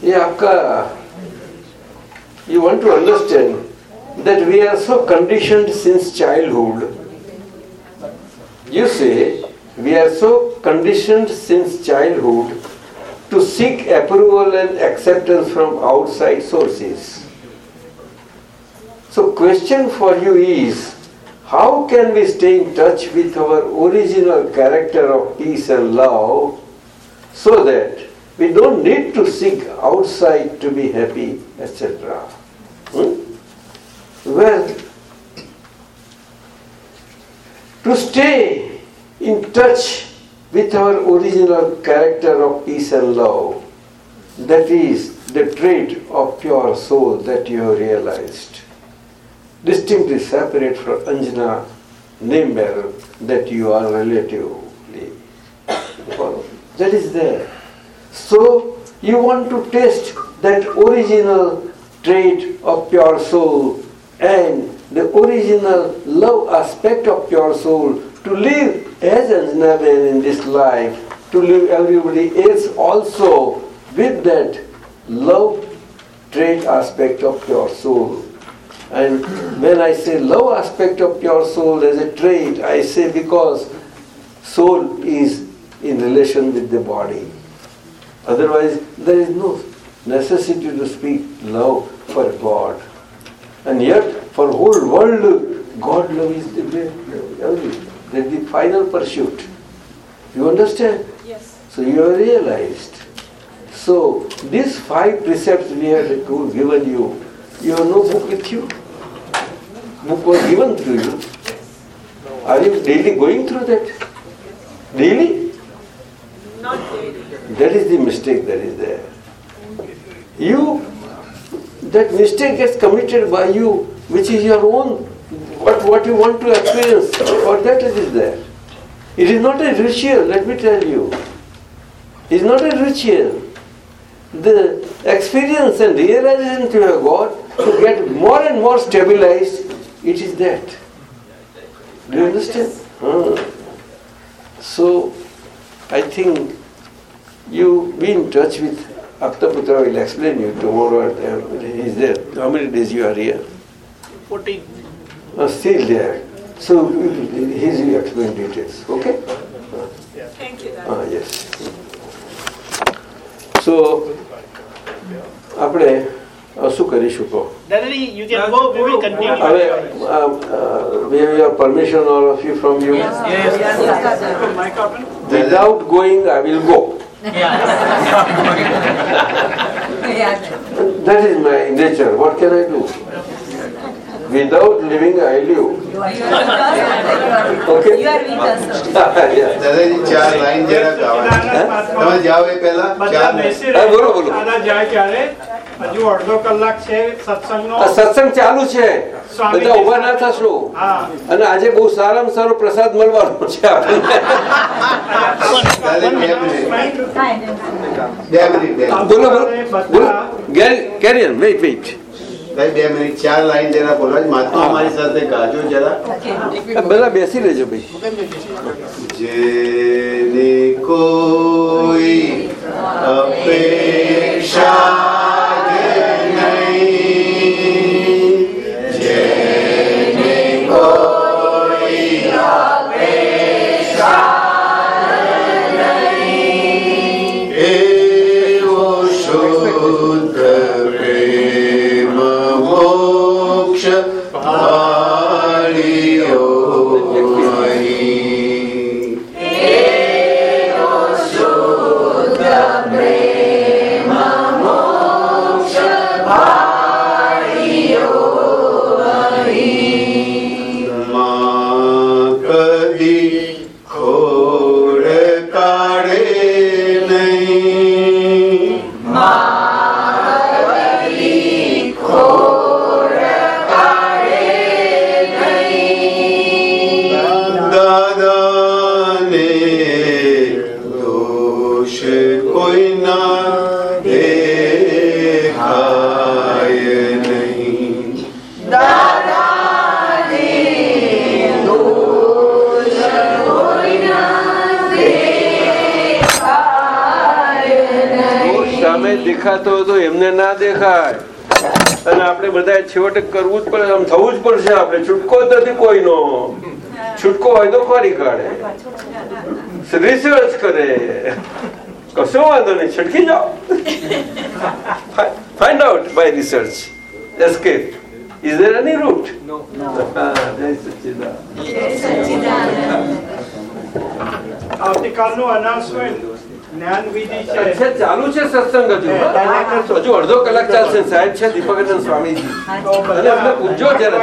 You want to understand that we are so conditioned since childhood. You see, we are so conditioned since childhood to seek approval and acceptance from outside sources. So question for you is, how can we stay in touch with our original character of peace and love so that we don't need to seek outside to be happy, etc. Hmm? Well, to stay in touch with our original character of peace and love, that is the trait of pure soul that you have realized, distinctly separate from Anjana, name bearer, that you are relatively. That is there. So you want to test that original trait of pure soul and the original love aspect of pure soul to live as Anjanaben in this life, to live everybody else also with that love trait aspect of pure soul. And when I say love aspect of pure soul as a trait, I say because soul is in relation with the body. Otherwise, there is no necessity to speak love for God. And yet, for whole world, God love is the great love. That's the final pursuit. You understand? Yes. So you have realized. So these five precepts we have given you, you have no book with you. Book was given to you. Are you daily going through that? Daily? That is the mistake that is there. You, that mistake gets committed by you, which is your own, what, what you want to experience, for that it is there. It is not a ritual, let me tell you. It is not a ritual. The experience and realization to have got to get more and more stabilized, it is that. Do you understand? Huh. So, I think you be in touch with Aptaputra, will explain you tomorrow. He's there. How many days you are here? 14. Still there. So he's will explain details. Okay? Yeah. Thank you. Ah, yes. So, આપણે શું કરીશું કહો Dadaji you can go we will continue હવે we have your permission all of you from you yes yes without going I will go go that is my nature what can I do without living I live okay yeah. દાદાજી ચાર line જરા ગાવા તમે જાઓ એ પહેલા બધા ચાર બેસી હા, બોલો, રહેજો. બોલો. દાદા જાય ત્યારે હજુ અડધો કલાક છે સત્સંગનો આ સત્સંગ ચાલુ છે સ્વામીજી બધા ઊભા ના થશો. હા. અને આજે બહુ સારામાં સારો પ્રસાદ મળવાનો છે આપણને. બેસી લેજો ભાઈ. કોઈ મિનિટ દેખાતો હતો એમને ના દેખાય. અને આપણે બધા છેવટે કરવું જ પડે આમ થવું જ પડશે આપણે. છૂટકો જ નથી કોઈનો. છૂટકો હોય તો ખોરી કાઢે. રિસર્ચ કરે. કશો વાંધો નહીં છટકી જાઓ. Find out by research escape is there any route no જય સચ્ચિદાનંદ આવતીકાલનું અનાઉન્સમેન્ટ જ્ઞાન વિધિ છે ચાલુ છે સત્સંગ હજુ? હજુ અડધો કલાક ચાલશે સાહેબ? છે દીપકાનંદ સ્વામીજી. અને અમને પૂછજો જરા.